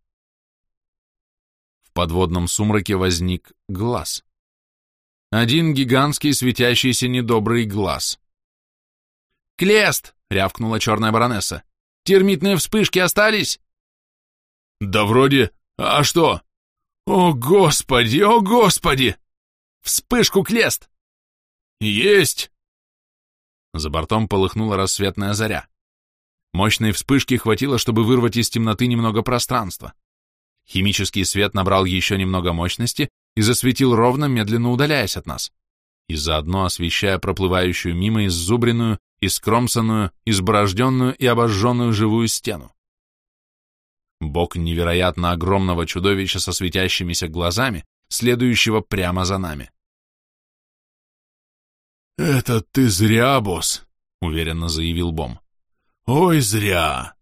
В подводном сумраке возник глаз. Один гигантский светящийся недобрый глаз. «Клест!» — рявкнула черная баронесса. Термитные вспышки остались?» «Да вроде... А что?» «О, Господи! О, Господи!» «Вспышку клест!» «Есть!» За бортом полыхнула рассветная заря. Мощной вспышки хватило, чтобы вырвать из темноты немного пространства. Химический свет набрал еще немного мощности и засветил ровно, медленно удаляясь от нас, и заодно освещая проплывающую мимо иззубренную, искромсанную, изборожденную и обожженную живую стену. Бок невероятно огромного чудовища со светящимися глазами, следующего прямо за нами. «Это ты зря, босс», — уверенно заявил Бом. «Ой, зря!»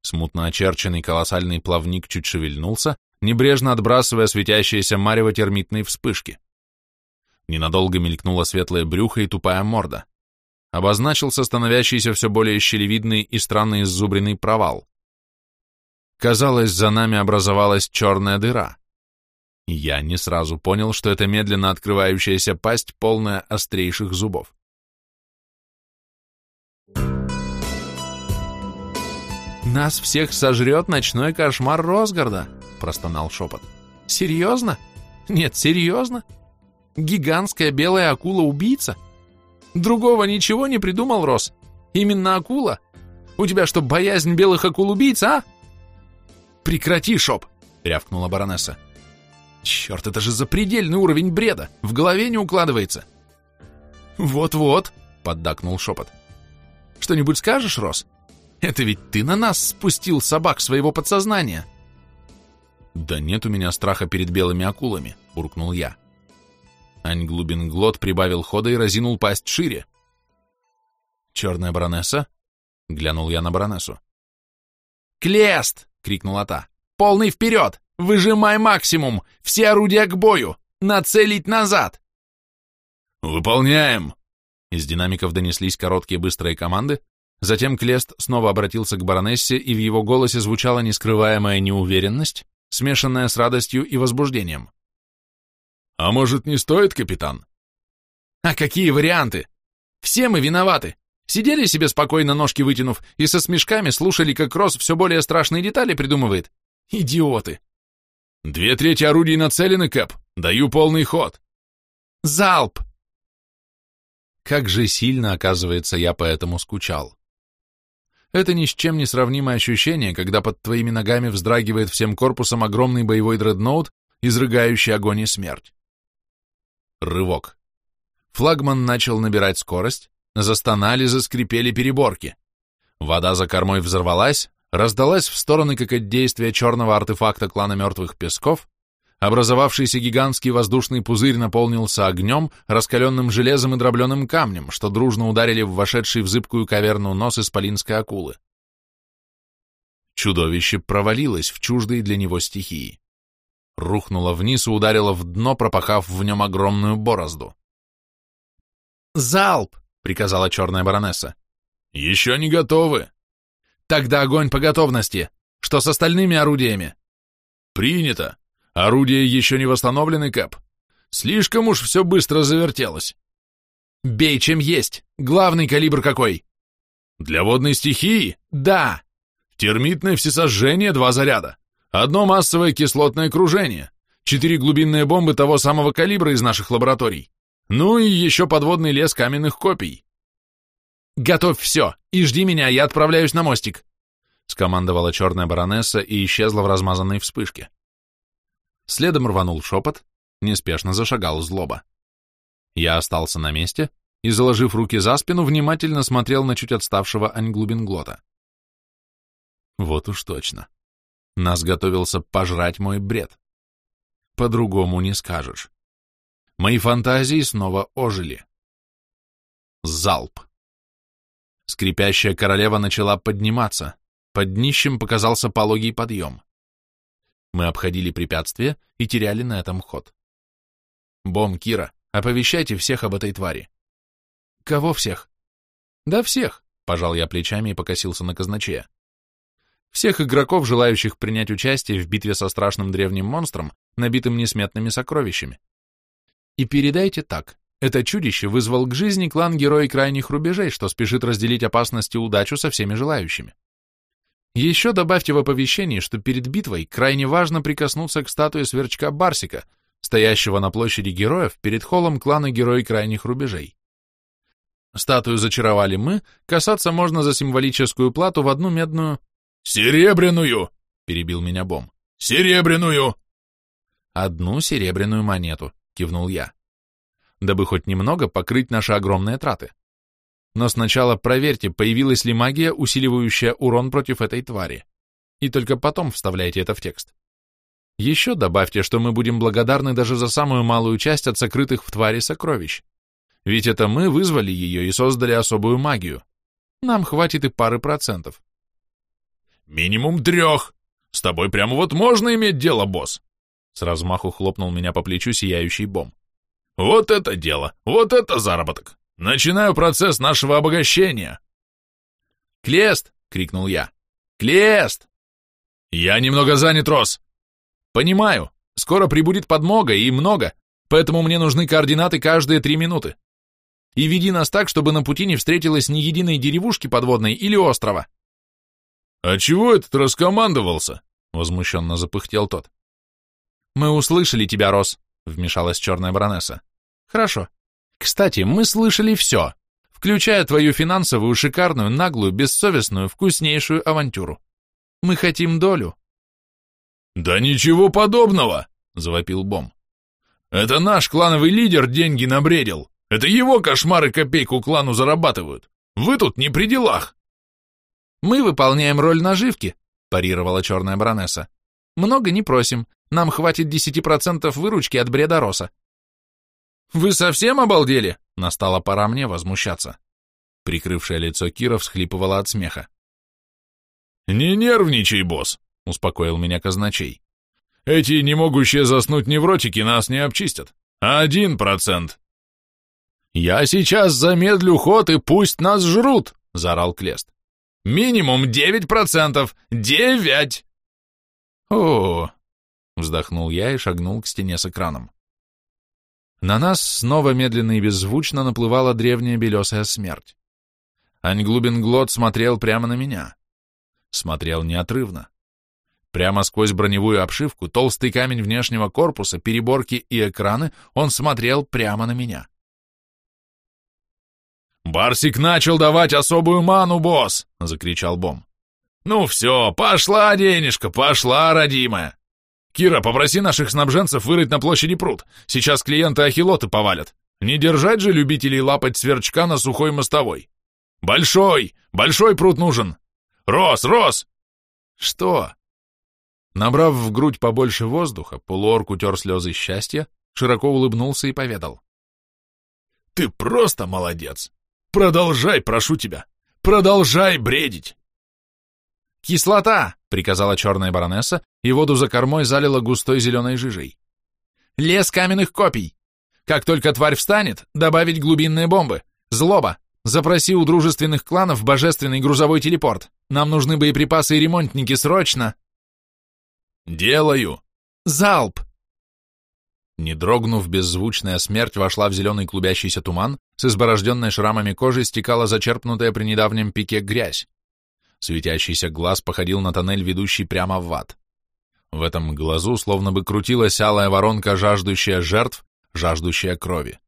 Смутно очерченный колоссальный плавник чуть шевельнулся, небрежно отбрасывая светящиеся марево термитные вспышки. Ненадолго мелькнуло светлое брюхо и тупая морда обозначился становящийся все более щелевидный и странный иззубренный провал. Казалось, за нами образовалась черная дыра. Я не сразу понял, что это медленно открывающаяся пасть, полная острейших зубов. «Нас всех сожрет ночной кошмар Росгарда», — простонал шепот. «Серьезно? Нет, серьезно? Гигантская белая акула-убийца? Другого ничего не придумал, Рос? Именно акула? У тебя что, боязнь белых акул-убийц, а? Прекрати, Шоп. — рявкнула баронесса. «Черт, это же запредельный уровень бреда! В голове не укладывается!» «Вот-вот», — поддакнул шепот. «Что-нибудь скажешь, Рос? Это ведь ты на нас спустил собак своего подсознания!» «Да нет у меня страха перед белыми акулами», — буркнул я. Ань Глубинглот прибавил хода и разинул пасть шире. «Черная баронесса?» — глянул я на баронессу. «Клест!» — крикнула та. «Полный вперед! Выжимай максимум! Все орудия к бою! Нацелить назад!» «Выполняем!» Из динамиков донеслись короткие быстрые команды, затем Клест снова обратился к баронессе, и в его голосе звучала нескрываемая неуверенность, смешанная с радостью и возбуждением. «А может, не стоит, капитан?» «А какие варианты? Все мы виноваты. Сидели себе спокойно, ножки вытянув, и со смешками слушали, как Рос все более страшные детали придумывает. Идиоты!» «Две трети орудий нацелены, Кэп. Даю полный ход». «Залп!» Как же сильно, оказывается, я поэтому скучал. Это ни с чем не сравнимое ощущение, когда под твоими ногами вздрагивает всем корпусом огромный боевой дредноут, изрыгающий огонь и смерть. Рывок. Флагман начал набирать скорость, застонали, заскрипели переборки. Вода за кормой взорвалась, раздалась в стороны как от действия черного артефакта клана мертвых песков, Образовавшийся гигантский воздушный пузырь наполнился огнем, раскаленным железом и дробленым камнем, что дружно ударили в вошедший в зыбкую каверну нос исполинской акулы. Чудовище провалилось в чуждые для него стихии. Рухнуло вниз и ударило в дно, пропахав в нем огромную борозду. «Залп!» — приказала черная баронесса. «Еще не готовы!» «Тогда огонь по готовности! Что с остальными орудиями?» «Принято!» Орудия еще не восстановлены, Кэп. Слишком уж все быстро завертелось. Бей, чем есть. Главный калибр какой? Для водной стихии? Да. Термитное всесожжение два заряда. Одно массовое кислотное кружение. Четыре глубинные бомбы того самого калибра из наших лабораторий. Ну и еще подводный лес каменных копий. Готовь все и жди меня, я отправляюсь на мостик. Скомандовала черная баронесса и исчезла в размазанной вспышке. Следом рванул шепот, неспешно зашагал злоба. Я остался на месте и, заложив руки за спину, внимательно смотрел на чуть отставшего Аньглубинглота. Вот уж точно. Нас готовился пожрать мой бред. По-другому не скажешь. Мои фантазии снова ожили. Залп. Скрипящая королева начала подниматься. Под днищем показался пологий подъем. Мы обходили препятствия и теряли на этом ход. Бом, Кира, оповещайте всех об этой твари. Кого всех? Да всех, пожал я плечами и покосился на казначея. Всех игроков, желающих принять участие в битве со страшным древним монстром, набитым несметными сокровищами. И передайте так. Это чудище вызвал к жизни клан Герой Крайних Рубежей, что спешит разделить опасность и удачу со всеми желающими. Еще добавьте в оповещении, что перед битвой крайне важно прикоснуться к статуе сверчка Барсика, стоящего на площади героев перед холлом клана Герой Крайних Рубежей. Статую зачаровали мы, касаться можно за символическую плату в одну медную... «Серебряную!» — перебил меня Бом. «Серебряную!» «Одну серебряную монету», — кивнул я. «Дабы хоть немного покрыть наши огромные траты». Но сначала проверьте, появилась ли магия, усиливающая урон против этой твари. И только потом вставляйте это в текст. Еще добавьте, что мы будем благодарны даже за самую малую часть от сокрытых в твари сокровищ. Ведь это мы вызвали ее и создали особую магию. Нам хватит и пары процентов. Минимум трех. С тобой прямо вот можно иметь дело, босс. С размаху хлопнул меня по плечу сияющий бом. Вот это дело, вот это заработок. Начинаю процесс нашего обогащения. Клест! крикнул я. Клест! Я немного занят, Рос. Понимаю. Скоро прибудет подмога и много, поэтому мне нужны координаты каждые три минуты. И веди нас так, чтобы на пути не встретилось ни единой деревушки подводной или острова. А чего этот раскомандовался? Возмущенно запыхтел тот. Мы услышали тебя, Рос, вмешалась черная баронесса. Хорошо, кстати, мы слышали все, включая твою финансовую, шикарную, наглую, бессовестную, вкуснейшую авантюру. Мы хотим долю. Да ничего подобного, завопил Бом. Это наш клановый лидер деньги набредил. Это его кошмары копейку клану зарабатывают. Вы тут не при делах. Мы выполняем роль наживки, парировала черная баронесса. Много не просим. Нам хватит десяти процентов выручки от бреда Роса. Вы совсем обалдели? Настала пора мне возмущаться. Прикрывшее лицо Кира всхлипывала от смеха. «Не нервничай, босс», — успокоил меня казначей. «Эти не могущие заснуть невротики нас не обчистят. Один процент». «Я сейчас замедлю ход, и пусть нас жрут!» — заорал Клест. «Минимум девять процентов! Девять!» «О!» — вздохнул я и шагнул к стене с экраном. На нас снова медленно и беззвучно наплывала древняя белесая смерть. Аньглубин-Глот смотрел прямо на меня. Смотрел неотрывно. Прямо сквозь броневую обшивку, толстый камень внешнего корпуса, переборки и экраны, он смотрел прямо на меня. «Барсик начал давать особую ману, босс!» — закричал Бом. «Ну все, пошла денежка, пошла, родимая! Кира, попроси наших снабженцев вырыть на площади пруд. Сейчас клиенты ахилоты повалят. Не держать же любителей лапать сверчка на сухой мостовой. Большой, большой пруд нужен. Рос, Рос!» «Что?» Набрав в грудь побольше воздуха, полуорк утер слезы счастья, широко улыбнулся и поведал. «Ты просто молодец! Продолжай, прошу тебя! Продолжай бредить!» «Кислота!» — приказала черная баронесса, и воду за кормой залила густой зеленой жижей. «Лес каменных копий! Как только тварь встанет, добавить глубинные бомбы! Злоба! Запроси у дружественных кланов божественный грузовой телепорт! Нам нужны боеприпасы и ремонтники срочно!» «Делаю!» «Залп!» Не дрогнув, беззвучная смерть вошла в зеленый клубящийся туман, с изборожденной шрамами кожи стекала зачерпнутая при недавнем пике грязь. Светящийся глаз походил на тоннель, ведущий прямо в ад. В этом глазу словно бы крутилась алая воронка, жаждущая жертв, жаждущая крови.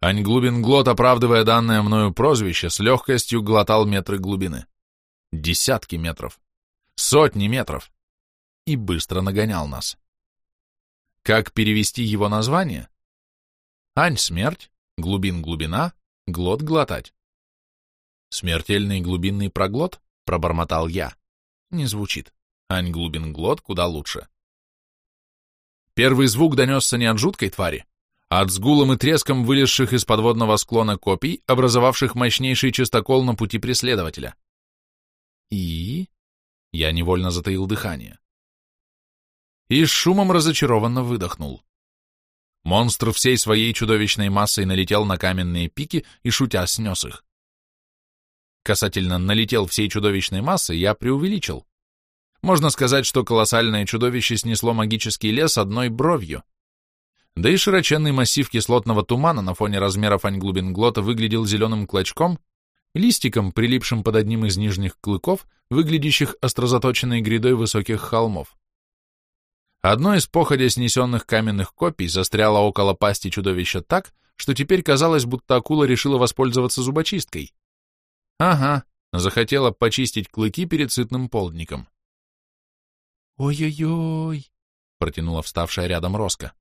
Аньглубин глот, оправдывая данное мною прозвище, с легкостью глотал метры глубины. Десятки метров. Сотни метров. И быстро нагонял нас. Как перевести его название? Ань — смерть, глубин — глубина, глот — глотать. Смертельный глубинный проглот? пробормотал я. Не звучит. Ань глубин глот куда лучше. Первый звук донесся не от жуткой твари, а от сгулом и треском вылезших из подводного склона копий, образовавших мощнейший частокол на пути преследователя. И... Я невольно затаил дыхание. И с шумом разочарованно выдохнул. Монстр всей своей чудовищной массой налетел на каменные пики и, шутя, снес их. Касательно налетел всей чудовищной массы, я преувеличил. Можно сказать, что колоссальное чудовище снесло магический лес одной бровью. Да и широченный массив кислотного тумана на фоне размеров аньглубин глота выглядел зеленым клочком, листиком, прилипшим под одним из нижних клыков, выглядящих острозаточенной грядой высоких холмов. Одно из походя снесенных каменных копий застряло около пасти чудовища так, что теперь казалось, будто акула решила воспользоваться зубочисткой. Ага, захотела почистить клыки перед сытным полдником. «Ой-ой-ой!» — протянула вставшая рядом Роско.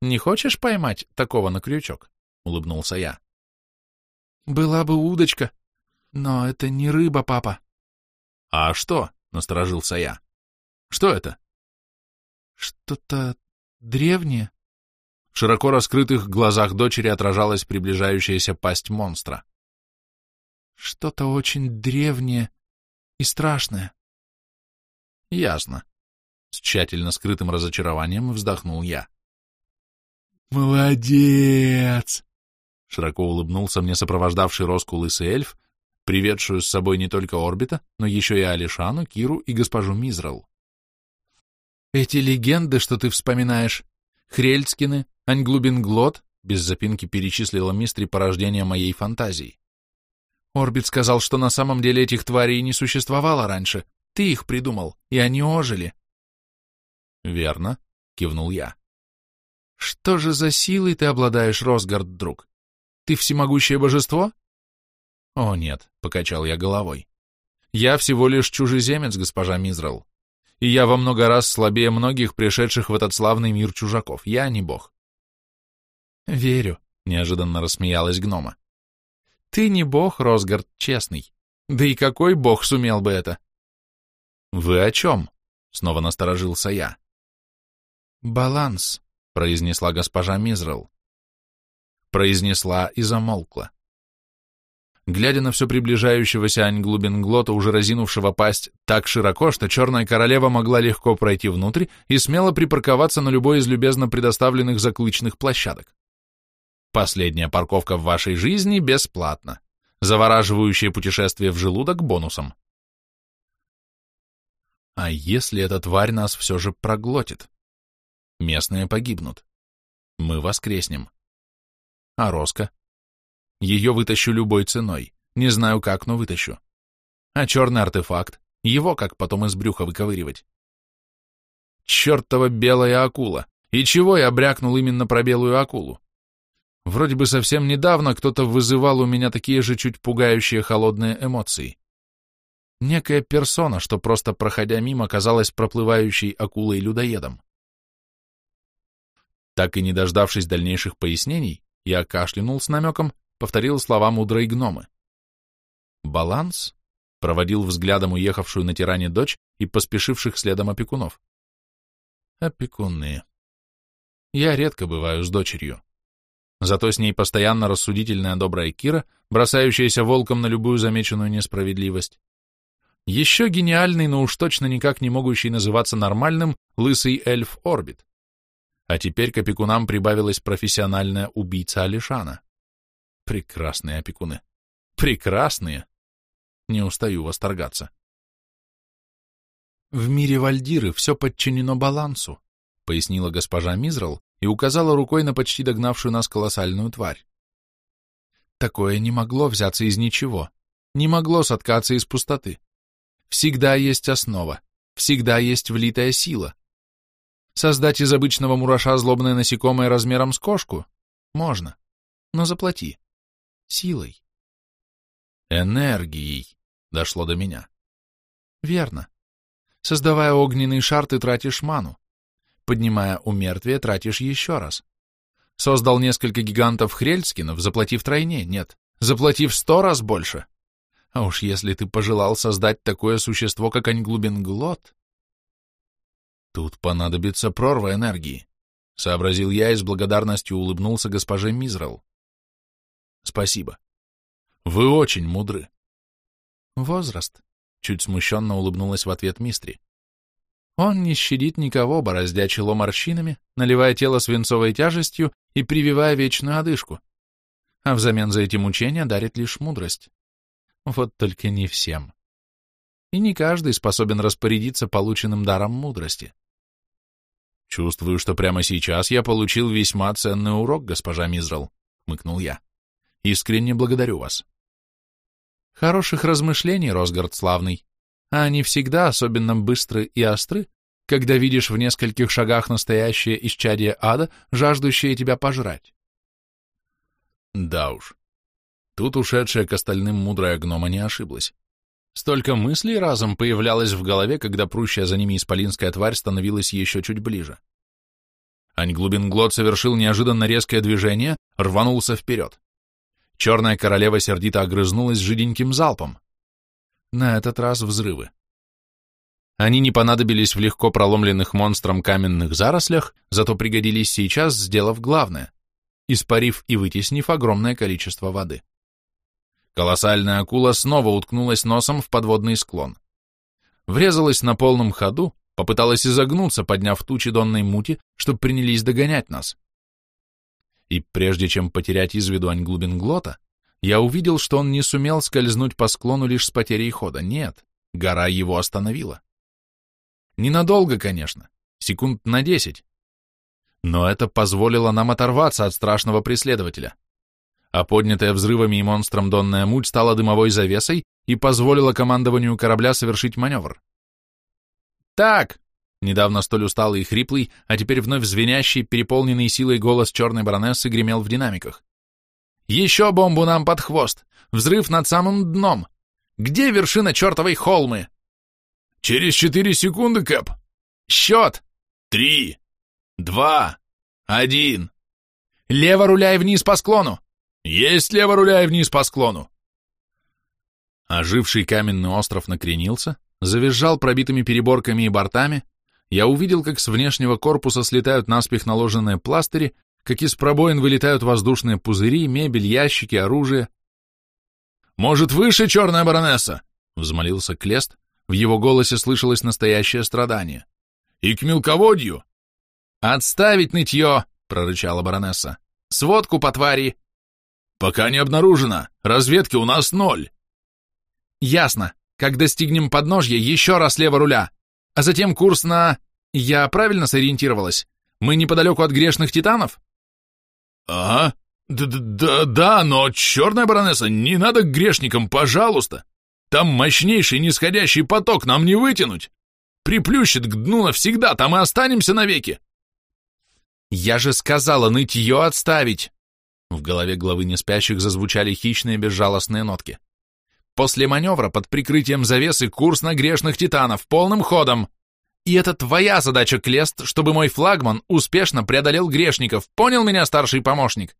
«Не хочешь поймать такого на крючок?» — улыбнулся я. «Была бы удочка, но это не рыба, папа». «А что?» — насторожился я. «Что это?» «Что-то древнее». В широко раскрытых глазах дочери отражалась приближающаяся пасть монстра. Что-то очень древнее и страшное. Ясно. С тщательно скрытым разочарованием вздохнул я. Молодец! Широко улыбнулся мне сопровождавший Роску лысый эльф, приведшую с собой не только Орбита, но еще и Алишану, Киру и госпожу Мизрал. Эти легенды, что ты вспоминаешь, Хрельцкины, Аньглубинглот, без запинки перечислила мистри порождения моей фантазии. Орбит сказал, что на самом деле этих тварей не существовало раньше. Ты их придумал, и они ожили. Верно, кивнул я. Что же за силой ты обладаешь, Росгард, друг? Ты всемогущее божество? О, нет, покачал я головой. Я всего лишь чужеземец, госпожа Мизрал. И я во много раз слабее многих, пришедших в этот славный мир чужаков. Я не бог. Верю, неожиданно рассмеялась гнома. Ты не бог, Росгард, честный. Да и какой бог сумел бы это? Вы о чем? Снова насторожился я. Баланс, произнесла госпожа Мизрел. Произнесла и замолкла. Глядя на все приближающегося Аньглубинглота, уже разинувшего пасть так широко, что черная королева могла легко пройти внутрь и смело припарковаться на любой из любезно предоставленных заклычных площадок. Последняя парковка в вашей жизни бесплатна. Завораживающее путешествие в желудок бонусом. А если эта тварь нас все же проглотит? Местные погибнут. Мы воскреснем. А Роско? Ее вытащу любой ценой. Не знаю как, но вытащу. А черный артефакт? Его как потом из брюха выковыривать? Чертова белая акула! И чего я брякнул именно про белую акулу? Вроде бы совсем недавно кто-то вызывал у меня такие же чуть пугающие холодные эмоции. Некая персона, что просто проходя мимо, казалась проплывающей акулой-людоедом. Так и не дождавшись дальнейших пояснений, я кашлянул с намеком, повторил слова мудрой гномы. «Баланс?» — проводил взглядом уехавшую на тиране дочь и поспешивших следом опекунов. «Опекунные. Я редко бываю с дочерью. Зато с ней постоянно рассудительная добрая Кира, бросающаяся волком на любую замеченную несправедливость. Еще гениальный, но уж точно никак не могущий называться нормальным, лысый эльф Орбит. А теперь к опекунам прибавилась профессиональная убийца Алишана. Прекрасные опекуны. Прекрасные. Не устаю восторгаться. В мире Вальдиры все подчинено балансу, пояснила госпожа Мизрал и указала рукой на почти догнавшую нас колоссальную тварь. Такое не могло взяться из ничего, не могло соткаться из пустоты. Всегда есть основа, всегда есть влитая сила. Создать из обычного мураша злобное насекомое размером с кошку? Можно, но заплати. Силой. Энергией. Дошло до меня. Верно. Создавая огненный шар, ты тратишь ману. Поднимая умертвие, тратишь еще раз. Создал несколько гигантов Хрельскинов, заплатив тройне, нет, заплатив сто раз больше. А уж если ты пожелал создать такое существо, как Аньглубинглот... Тут понадобится прорва энергии, — сообразил я и с благодарностью улыбнулся госпоже Мизрал. Спасибо. Вы очень мудры. Возраст. Чуть смущенно улыбнулась в ответ Мистри. Он не щадит никого, бороздя чело морщинами, наливая тело свинцовой тяжестью и прививая вечную одышку. А взамен за эти мучения дарит лишь мудрость. Вот только не всем. И не каждый способен распорядиться полученным даром мудрости. Чувствую, что прямо сейчас я получил весьма ценный урок, госпожа Мизрал, — мыкнул я. Искренне благодарю вас. Хороших размышлений, Росгард славный, а они всегда особенно быстры и остры, когда видишь в нескольких шагах настоящее исчадие ада, жаждущее тебя пожрать. Да уж. Тут ушедшая к остальным мудрая гнома не ошиблась. Столько мыслей разом появлялось в голове, когда прущая за ними исполинская тварь становилась еще чуть ближе. Аньглубинглот совершил неожиданно резкое движение, рванулся вперед. Черная королева сердито огрызнулась жиденьким залпом. На этот раз взрывы. Они не понадобились в легко проломленных монстром каменных зарослях, зато пригодились сейчас, сделав главное, испарив и вытеснив огромное количество воды. Колоссальная акула снова уткнулась носом в подводный склон. Врезалась на полном ходу, попыталась изогнуться, подняв тучи донной мути, чтобы принялись догонять нас и прежде чем потерять из виду Аньглубинглота, я увидел, что он не сумел скользнуть по склону лишь с потерей хода. Нет, гора его остановила. Ненадолго, конечно, секунд на десять. Но это позволило нам оторваться от страшного преследователя. А поднятая взрывами и монстром донная муть стала дымовой завесой и позволила командованию корабля совершить маневр. «Так!» Недавно столь усталый и хриплый, а теперь вновь звенящий, переполненный силой голос черной баронессы гремел в динамиках. «Еще бомбу нам под хвост! Взрыв над самым дном! Где вершина чертовой холмы?» Через четыре секунды, Кэп. Счет. Три, два, один. Лево руляй вниз по склону. Есть лево руляй вниз по склону. Оживший каменный остров накренился, завизжал пробитыми переборками и бортами, я увидел, как с внешнего корпуса слетают наспех наложенные пластыри, как из пробоин вылетают воздушные пузыри, мебель, ящики, оружие. «Может, выше, черная баронесса?» — взмолился Клест, в его голосе слышалось настоящее страдание. «И к мелководью!» «Отставить нытье!» — прорычала баронесса. «Сводку по твари!» «Пока не обнаружено. Разведки у нас ноль». «Ясно. Как достигнем подножья, еще раз лево руля. А затем курс на... Я правильно сориентировалась? Мы неподалеку от грешных титанов?» «Ага. Да-да-да, но, черная баронесса, не надо к грешникам, пожалуйста. Там мощнейший нисходящий поток, нам не вытянуть. Приплющит к дну навсегда, там и останемся навеки». «Я же сказала нытье отставить!» В голове главы неспящих зазвучали хищные безжалостные нотки. «После маневра под прикрытием завесы курс на грешных титанов, полным ходом. И это твоя задача, Клест, чтобы мой флагман успешно преодолел грешников. Понял меня, старший помощник?»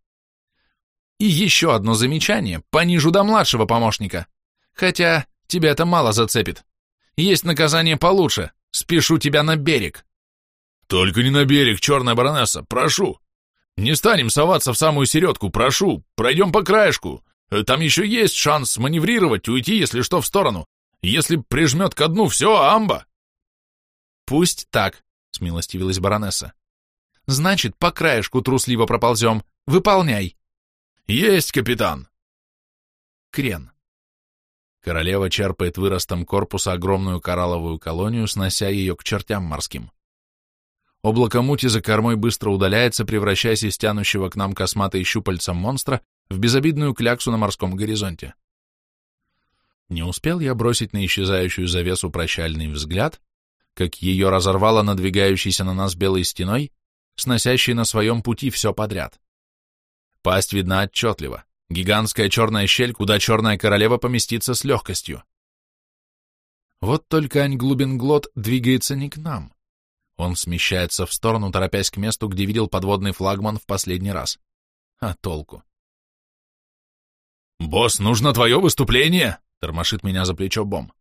И еще одно замечание, понижу до младшего помощника. Хотя тебя это мало зацепит. Есть наказание получше. Спешу тебя на берег. Только не на берег, черная баронесса, прошу. Не станем соваться в самую середку, прошу. Пройдем по краешку. Там еще есть шанс маневрировать, уйти, если что, в сторону. Если прижмет ко дну, все, амба. Пусть так, смилостивилась баронесса. Значит, по краешку трусливо проползем. Выполняй. Есть, капитан. Крен. Королева черпает выростом корпуса огромную коралловую колонию, снося ее к чертям морским. Облако мути за кормой быстро удаляется, превращаясь из тянущего к нам косматой щупальцем монстра в безобидную кляксу на морском горизонте. Не успел я бросить на исчезающую завесу прощальный взгляд, как ее разорвало надвигающейся на нас белой стеной, сносящей на своем пути все подряд. Пасть видна отчетливо, гигантская черная щель, куда черная королева поместится с легкостью. Вот только Ань-Глубинглот двигается не к нам. Он смещается в сторону, торопясь к месту, где видел подводный флагман в последний раз. А толку? «Босс, нужно твое выступление!» — тормошит меня за плечо Бом.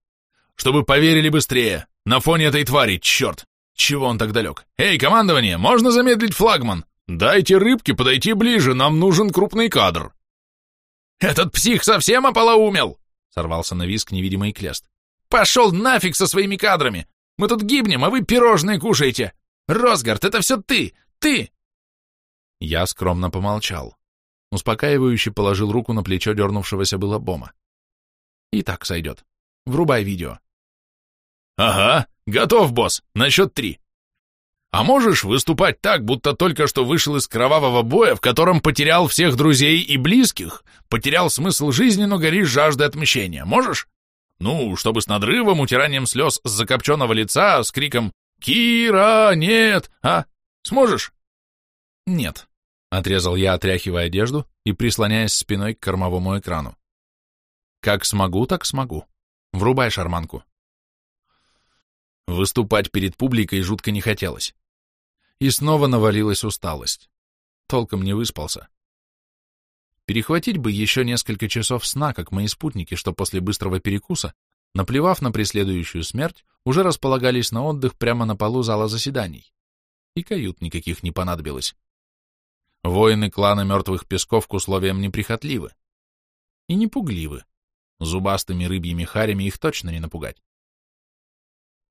«Чтобы поверили быстрее! На фоне этой твари, черт! Чего он так далек? Эй, командование, можно замедлить флагман? Дайте рыбке подойти ближе, нам нужен крупный кадр!» «Этот псих совсем ополоумел!» — сорвался на виск невидимый Клест. «Пошел нафиг со своими кадрами! Мы тут гибнем, а вы пирожные кушаете! Росгард, это все ты! Ты!» Я скромно помолчал. Успокаивающе положил руку на плечо дернувшегося было Бома. «И так сойдет. Врубай видео». «Ага, готов, босс, на счет три. А можешь выступать так, будто только что вышел из кровавого боя, в котором потерял всех друзей и близких, потерял смысл жизни, но горишь жаждой отмщения. Можешь? Ну, чтобы с надрывом, утиранием слез с закопченного лица, с криком «Кира, нет!» А? Сможешь? Нет, — отрезал я, отряхивая одежду и прислоняясь спиной к кормовому экрану. Как смогу, так смогу. Врубай шарманку. Выступать перед публикой жутко не хотелось. И снова навалилась усталость. Толком не выспался. Перехватить бы еще несколько часов сна, как мои спутники, что после быстрого перекуса, наплевав на преследующую смерть, уже располагались на отдых прямо на полу зала заседаний. И кают никаких не понадобилось. Воины клана мертвых песков к условиям неприхотливы. И не пугливы. Зубастыми рыбьими харями их точно не напугать.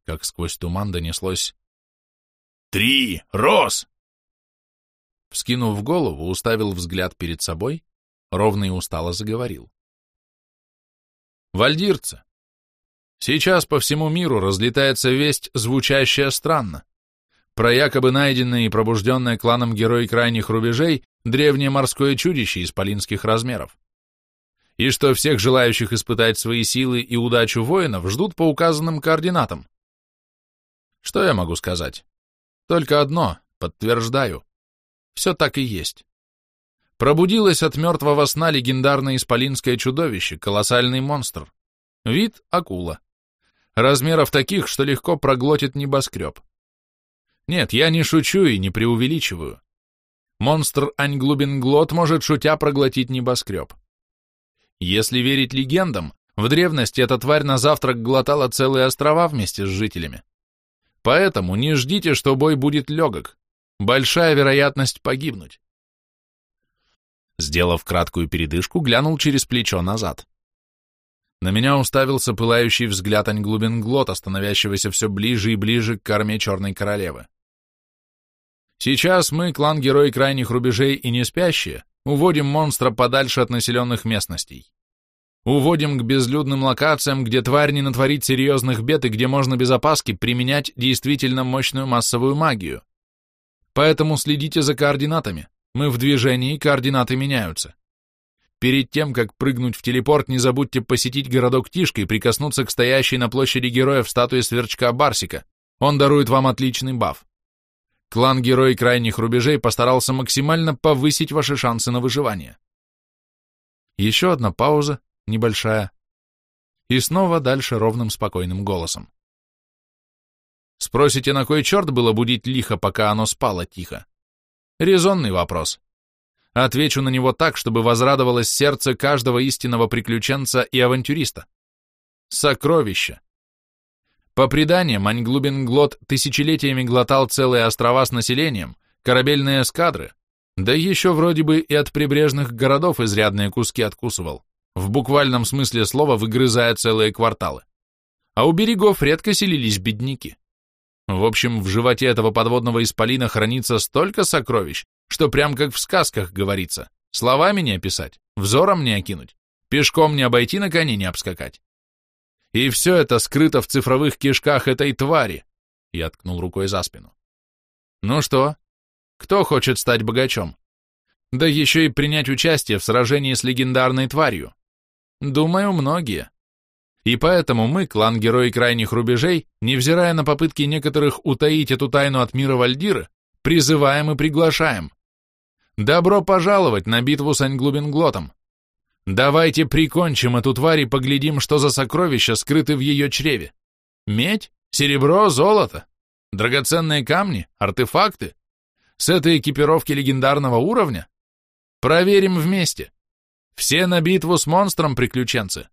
Как сквозь туман донеслось «Три! Рос!» Вскинув голову, уставил взгляд перед собой ровно и устало заговорил. Вальдирцы, сейчас по всему миру разлетается весть, звучащая странно, про якобы найденное и пробужденное кланом герой крайних рубежей древнее морское чудище исполинских размеров. И что всех желающих испытать свои силы и удачу воинов ждут по указанным координатам. Что я могу сказать? Только одно, подтверждаю. Все так и есть. Пробудилось от мертвого сна легендарное исполинское чудовище, колоссальный монстр. Вид — акула. размеров таких, что легко проглотит небоскреб. Нет, я не шучу и не преувеличиваю. Монстр Аньглубинглот может шутя проглотить небоскреб. Если верить легендам, в древности эта тварь на завтрак глотала целые острова вместе с жителями. Поэтому не ждите, что бой будет легок. Большая вероятность погибнуть. Сделав краткую передышку, глянул через плечо назад. На меня уставился пылающий взгляд Аньглубинглота, становящегося все ближе и ближе к корме Черной Королевы. Сейчас мы, клан Герой Крайних Рубежей и не спящие, уводим монстра подальше от населенных местностей. Уводим к безлюдным локациям, где тварь не натворит серьезных бед и где можно без опаски применять действительно мощную массовую магию. Поэтому следите за координатами. Мы в движении, координаты меняются. Перед тем, как прыгнуть в телепорт, не забудьте посетить городок Тишка и прикоснуться к стоящей на площади героев статуе сверчка Барсика. Он дарует вам отличный баф. Клан Герой Крайних Рубежей постарался максимально повысить ваши шансы на выживание. Еще одна пауза, небольшая. И снова дальше ровным спокойным голосом. Спросите, на кой черт было будить лихо, пока оно спало тихо? Резонный вопрос. Отвечу на него так, чтобы возрадовалось сердце каждого истинного приключенца и авантюриста. Сокровища. По преданиям, Аньглубинглот тысячелетиями глотал целые острова с населением, корабельные эскадры, да еще вроде бы и от прибрежных городов изрядные куски откусывал, в буквальном смысле слова выгрызая целые кварталы. А у берегов редко селились бедняки. В общем, в животе этого подводного исполина хранится столько сокровищ, что прям как в сказках говорится, словами не описать, взором не окинуть, пешком не обойти, на коне не обскакать. И все это скрыто в цифровых кишках этой твари. Я ткнул рукой за спину. Ну что, кто хочет стать богачом? Да еще и принять участие в сражении с легендарной тварью. Думаю, многие. И поэтому мы, клан Герой Крайних Рубежей, невзирая на попытки некоторых утаить эту тайну от мира Вальдира, призываем и приглашаем. Добро пожаловать на битву с Аньглубинглотом. Давайте прикончим эту тварь и поглядим, что за сокровища скрыты в ее чреве. Медь? Серебро? Золото? Драгоценные камни? Артефакты? С этой экипировки легендарного уровня? Проверим вместе. Все на битву с монстром, приключенцы.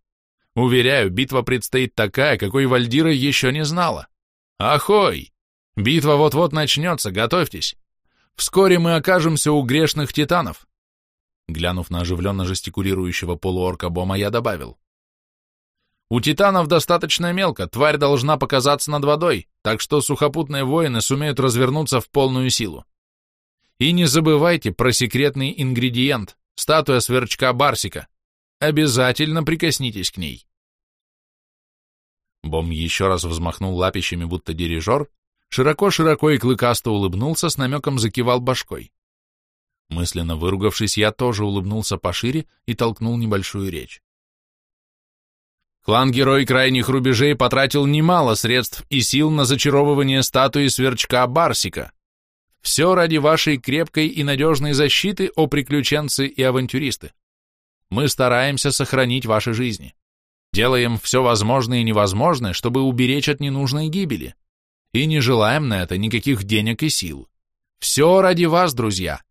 Уверяю, битва предстоит такая, какой Вальдира еще не знала. Ахой! Битва вот-вот начнется, готовьтесь. Вскоре мы окажемся у грешных титанов. Глянув на оживленно жестикулирующего полуорка Бома, я добавил. У титанов достаточно мелко, тварь должна показаться над водой, так что сухопутные воины сумеют развернуться в полную силу. И не забывайте про секретный ингредиент — статуя сверчка Барсика. Обязательно прикоснитесь к ней. Бом еще раз взмахнул лапищами, будто дирижер, широко-широко и клыкасто улыбнулся, с намеком закивал башкой. Мысленно выругавшись, я тоже улыбнулся пошире и толкнул небольшую речь. Клан-герой крайних рубежей потратил немало средств и сил на зачаровывание статуи сверчка Барсика. Все ради вашей крепкой и надежной защиты, о приключенцы и авантюристы. Мы стараемся сохранить ваши жизни. Делаем все возможное и невозможное, чтобы уберечь от ненужной гибели. И не желаем на это никаких денег и сил. Все ради вас, друзья.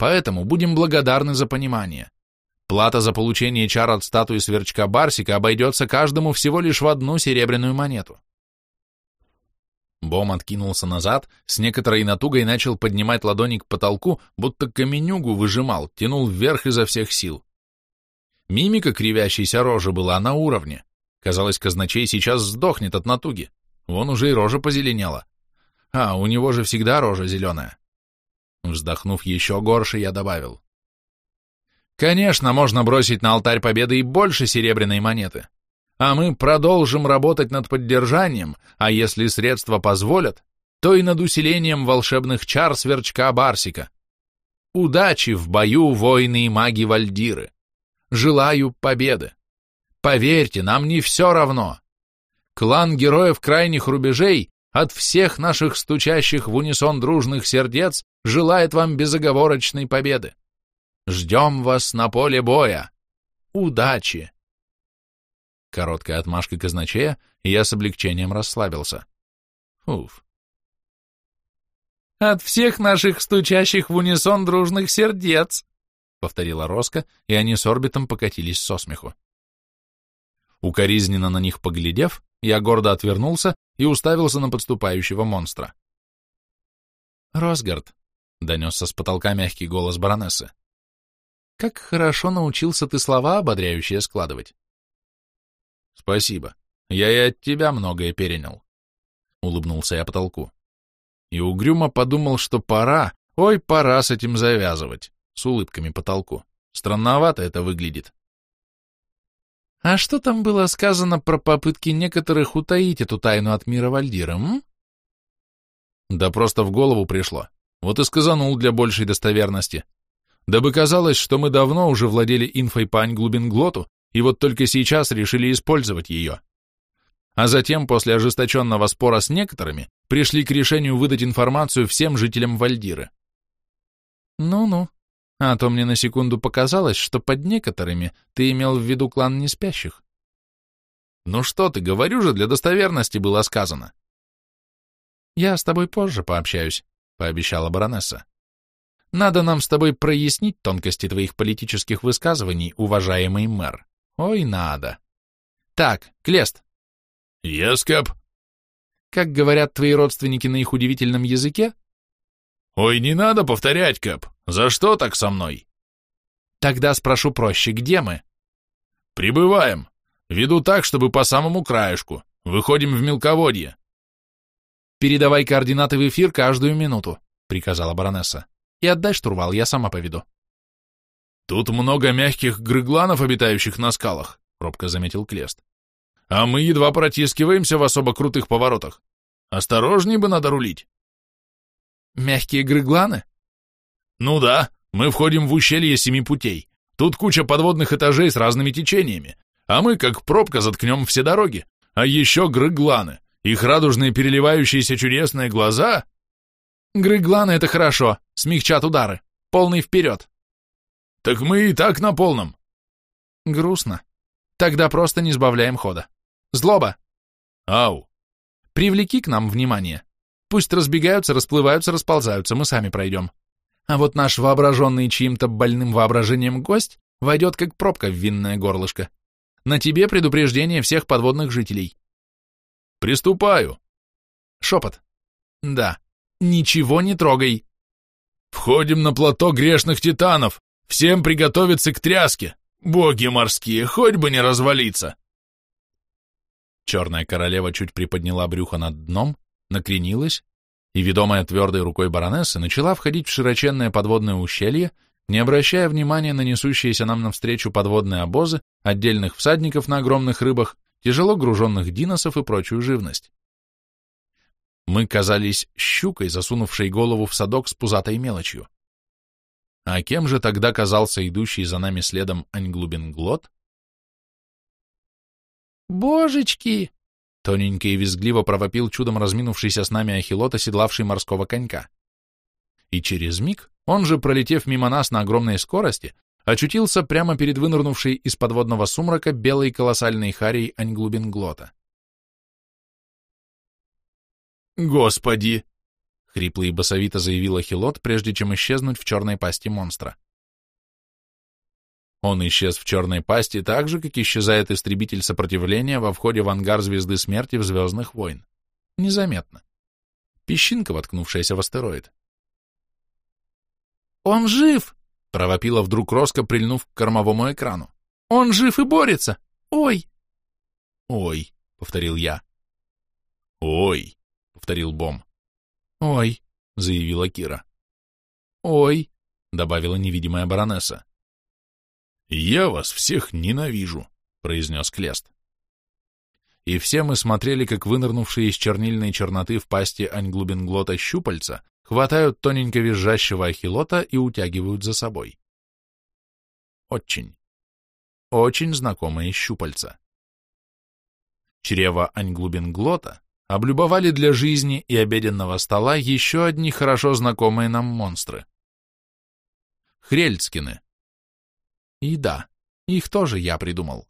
Поэтому будем благодарны за понимание. Плата за получение чар от статуи сверчка Барсика обойдется каждому всего лишь в одну серебряную монету. Бом откинулся назад, с некоторой натугой начал поднимать ладони к потолку, будто каменюгу выжимал, тянул вверх изо всех сил. Мимика кривящейся рожи была на уровне. Казалось, казначей сейчас сдохнет от натуги. Вон уже и рожа позеленела. А, у него же всегда рожа зеленая. Вздохнув еще горше, я добавил. Конечно, можно бросить на алтарь победы и больше серебряной монеты. А мы продолжим работать над поддержанием, а если средства позволят, то и над усилением волшебных чар сверчка Барсика. Удачи в бою, воины и маги Вальдиры. Желаю победы. Поверьте, нам не все равно. Клан героев крайних рубежей от всех наших стучащих в унисон дружных сердец желает вам безоговорочной победы. Ждем вас на поле боя. Удачи! Короткая отмашка казначея, и я с облегчением расслабился. Уф. «От всех наших стучащих в унисон дружных сердец!» — повторила Роско, и они с орбитом покатились со смеху. Укоризненно на них поглядев, я гордо отвернулся и уставился на подступающего монстра. «Росгард», — донесся с потолка мягкий голос баронессы, — «как хорошо научился ты слова ободряющие складывать». «Спасибо. Я и от тебя многое перенял», — улыбнулся я потолку. И угрюмо подумал, что пора, ой, пора с этим завязывать, с улыбками потолку. Странновато это выглядит. А что там было сказано про попытки некоторых утаить эту тайну от мира Вальдира, м? Да просто в голову пришло. Вот и сказанул для большей достоверности. Дабы казалось, что мы давно уже владели инфой по Англубинглоту, и вот только сейчас решили использовать ее. А затем, после ожесточенного спора с некоторыми, пришли к решению выдать информацию всем жителям Вальдиры. Ну-ну, а то мне на секунду показалось, что под некоторыми ты имел в виду клан неспящих. Ну что ты, говорю же, для достоверности было сказано. Я с тобой позже пообщаюсь, пообещала баронесса. Надо нам с тобой прояснить тонкости твоих политических высказываний, уважаемый мэр. Ой, надо. Так, Клест. Yes, Кэп. Как говорят твои родственники на их удивительном языке? Ой, не надо повторять, Кэп. За что так со мной? Тогда спрошу проще, где мы? Прибываем. Веду так, чтобы по самому краешку. Выходим в мелководье. Передавай координаты в эфир каждую минуту, приказала баронесса. И отдай штурвал, я сама поведу. «Тут много мягких грыгланов, обитающих на скалах», — робко заметил Клест. «А мы едва протискиваемся в особо крутых поворотах. Осторожней бы надо рулить». «Мягкие грыгланы?» «Ну да, мы входим в ущелье семи путей. Тут куча подводных этажей с разными течениями, а мы, как пробка, заткнем все дороги. А еще грыгланы, их радужные переливающиеся чудесные глаза...» «Грыгланы — это хорошо, смягчат удары. Полный вперед!» Так мы и так на полном. Грустно. Тогда просто не сбавляем хода. Злоба. Ау. Привлеки к нам внимание. Пусть разбегаются, расплываются, расползаются, мы сами пройдем. А вот наш воображенный чьим-то больным воображением гость войдет как пробка в винное горлышко. На тебе предупреждение всех подводных жителей. Приступаю. Шепот. Да. Ничего не трогай. Входим на плато грешных титанов. Всем приготовиться к тряске! Боги морские, хоть бы не развалиться!» Черная королева чуть приподняла брюхо над дном, накренилась и, ведомая твердой рукой баронессы, начала входить в широченное подводное ущелье, не обращая внимания на несущиеся нам навстречу подводные обозы, отдельных всадников на огромных рыбах, тяжело груженных диносов и прочую живность. Мы казались щукой, засунувшей голову в садок с пузатой мелочью. А кем же тогда казался идущий за нами следом Аньглубинглот? «Божечки!» — тоненько и визгливо провопил чудом разминувшийся с нами ахилот, оседлавший морского конька. И через миг, он же, пролетев мимо нас на огромной скорости, очутился прямо перед вынырнувшей из подводного сумрака белой колоссальной харей Аньглубинглота. «Господи!» — хрипло и басовито заявил Ахилот, прежде чем исчезнуть в черной пасти монстра. Он исчез в черной пасти так же, как исчезает истребитель сопротивления во входе в ангар Звезды Смерти в Звездных войн. Незаметно. Песчинка, воткнувшаяся в астероид. «Он жив!» — провопила вдруг Роско, прильнув к кормовому экрану. «Он жив и борется! Ой!» «Ой!» — повторил я. «Ой!» — повторил Бом. «Ой», — заявила Кира. «Ой», — добавила невидимая баронесса. «Я вас всех ненавижу», — произнес Клест. И все мы смотрели, как вынырнувшие из чернильной черноты в пасти Аньглубинглота щупальца хватают тоненько визжащего ахилота и утягивают за собой. Очень, очень знакомые щупальца. Чрево Аньглубинглота облюбовали для жизни и обеденного стола еще одни хорошо знакомые нам монстры. Хрельцкины. И да, их тоже я придумал.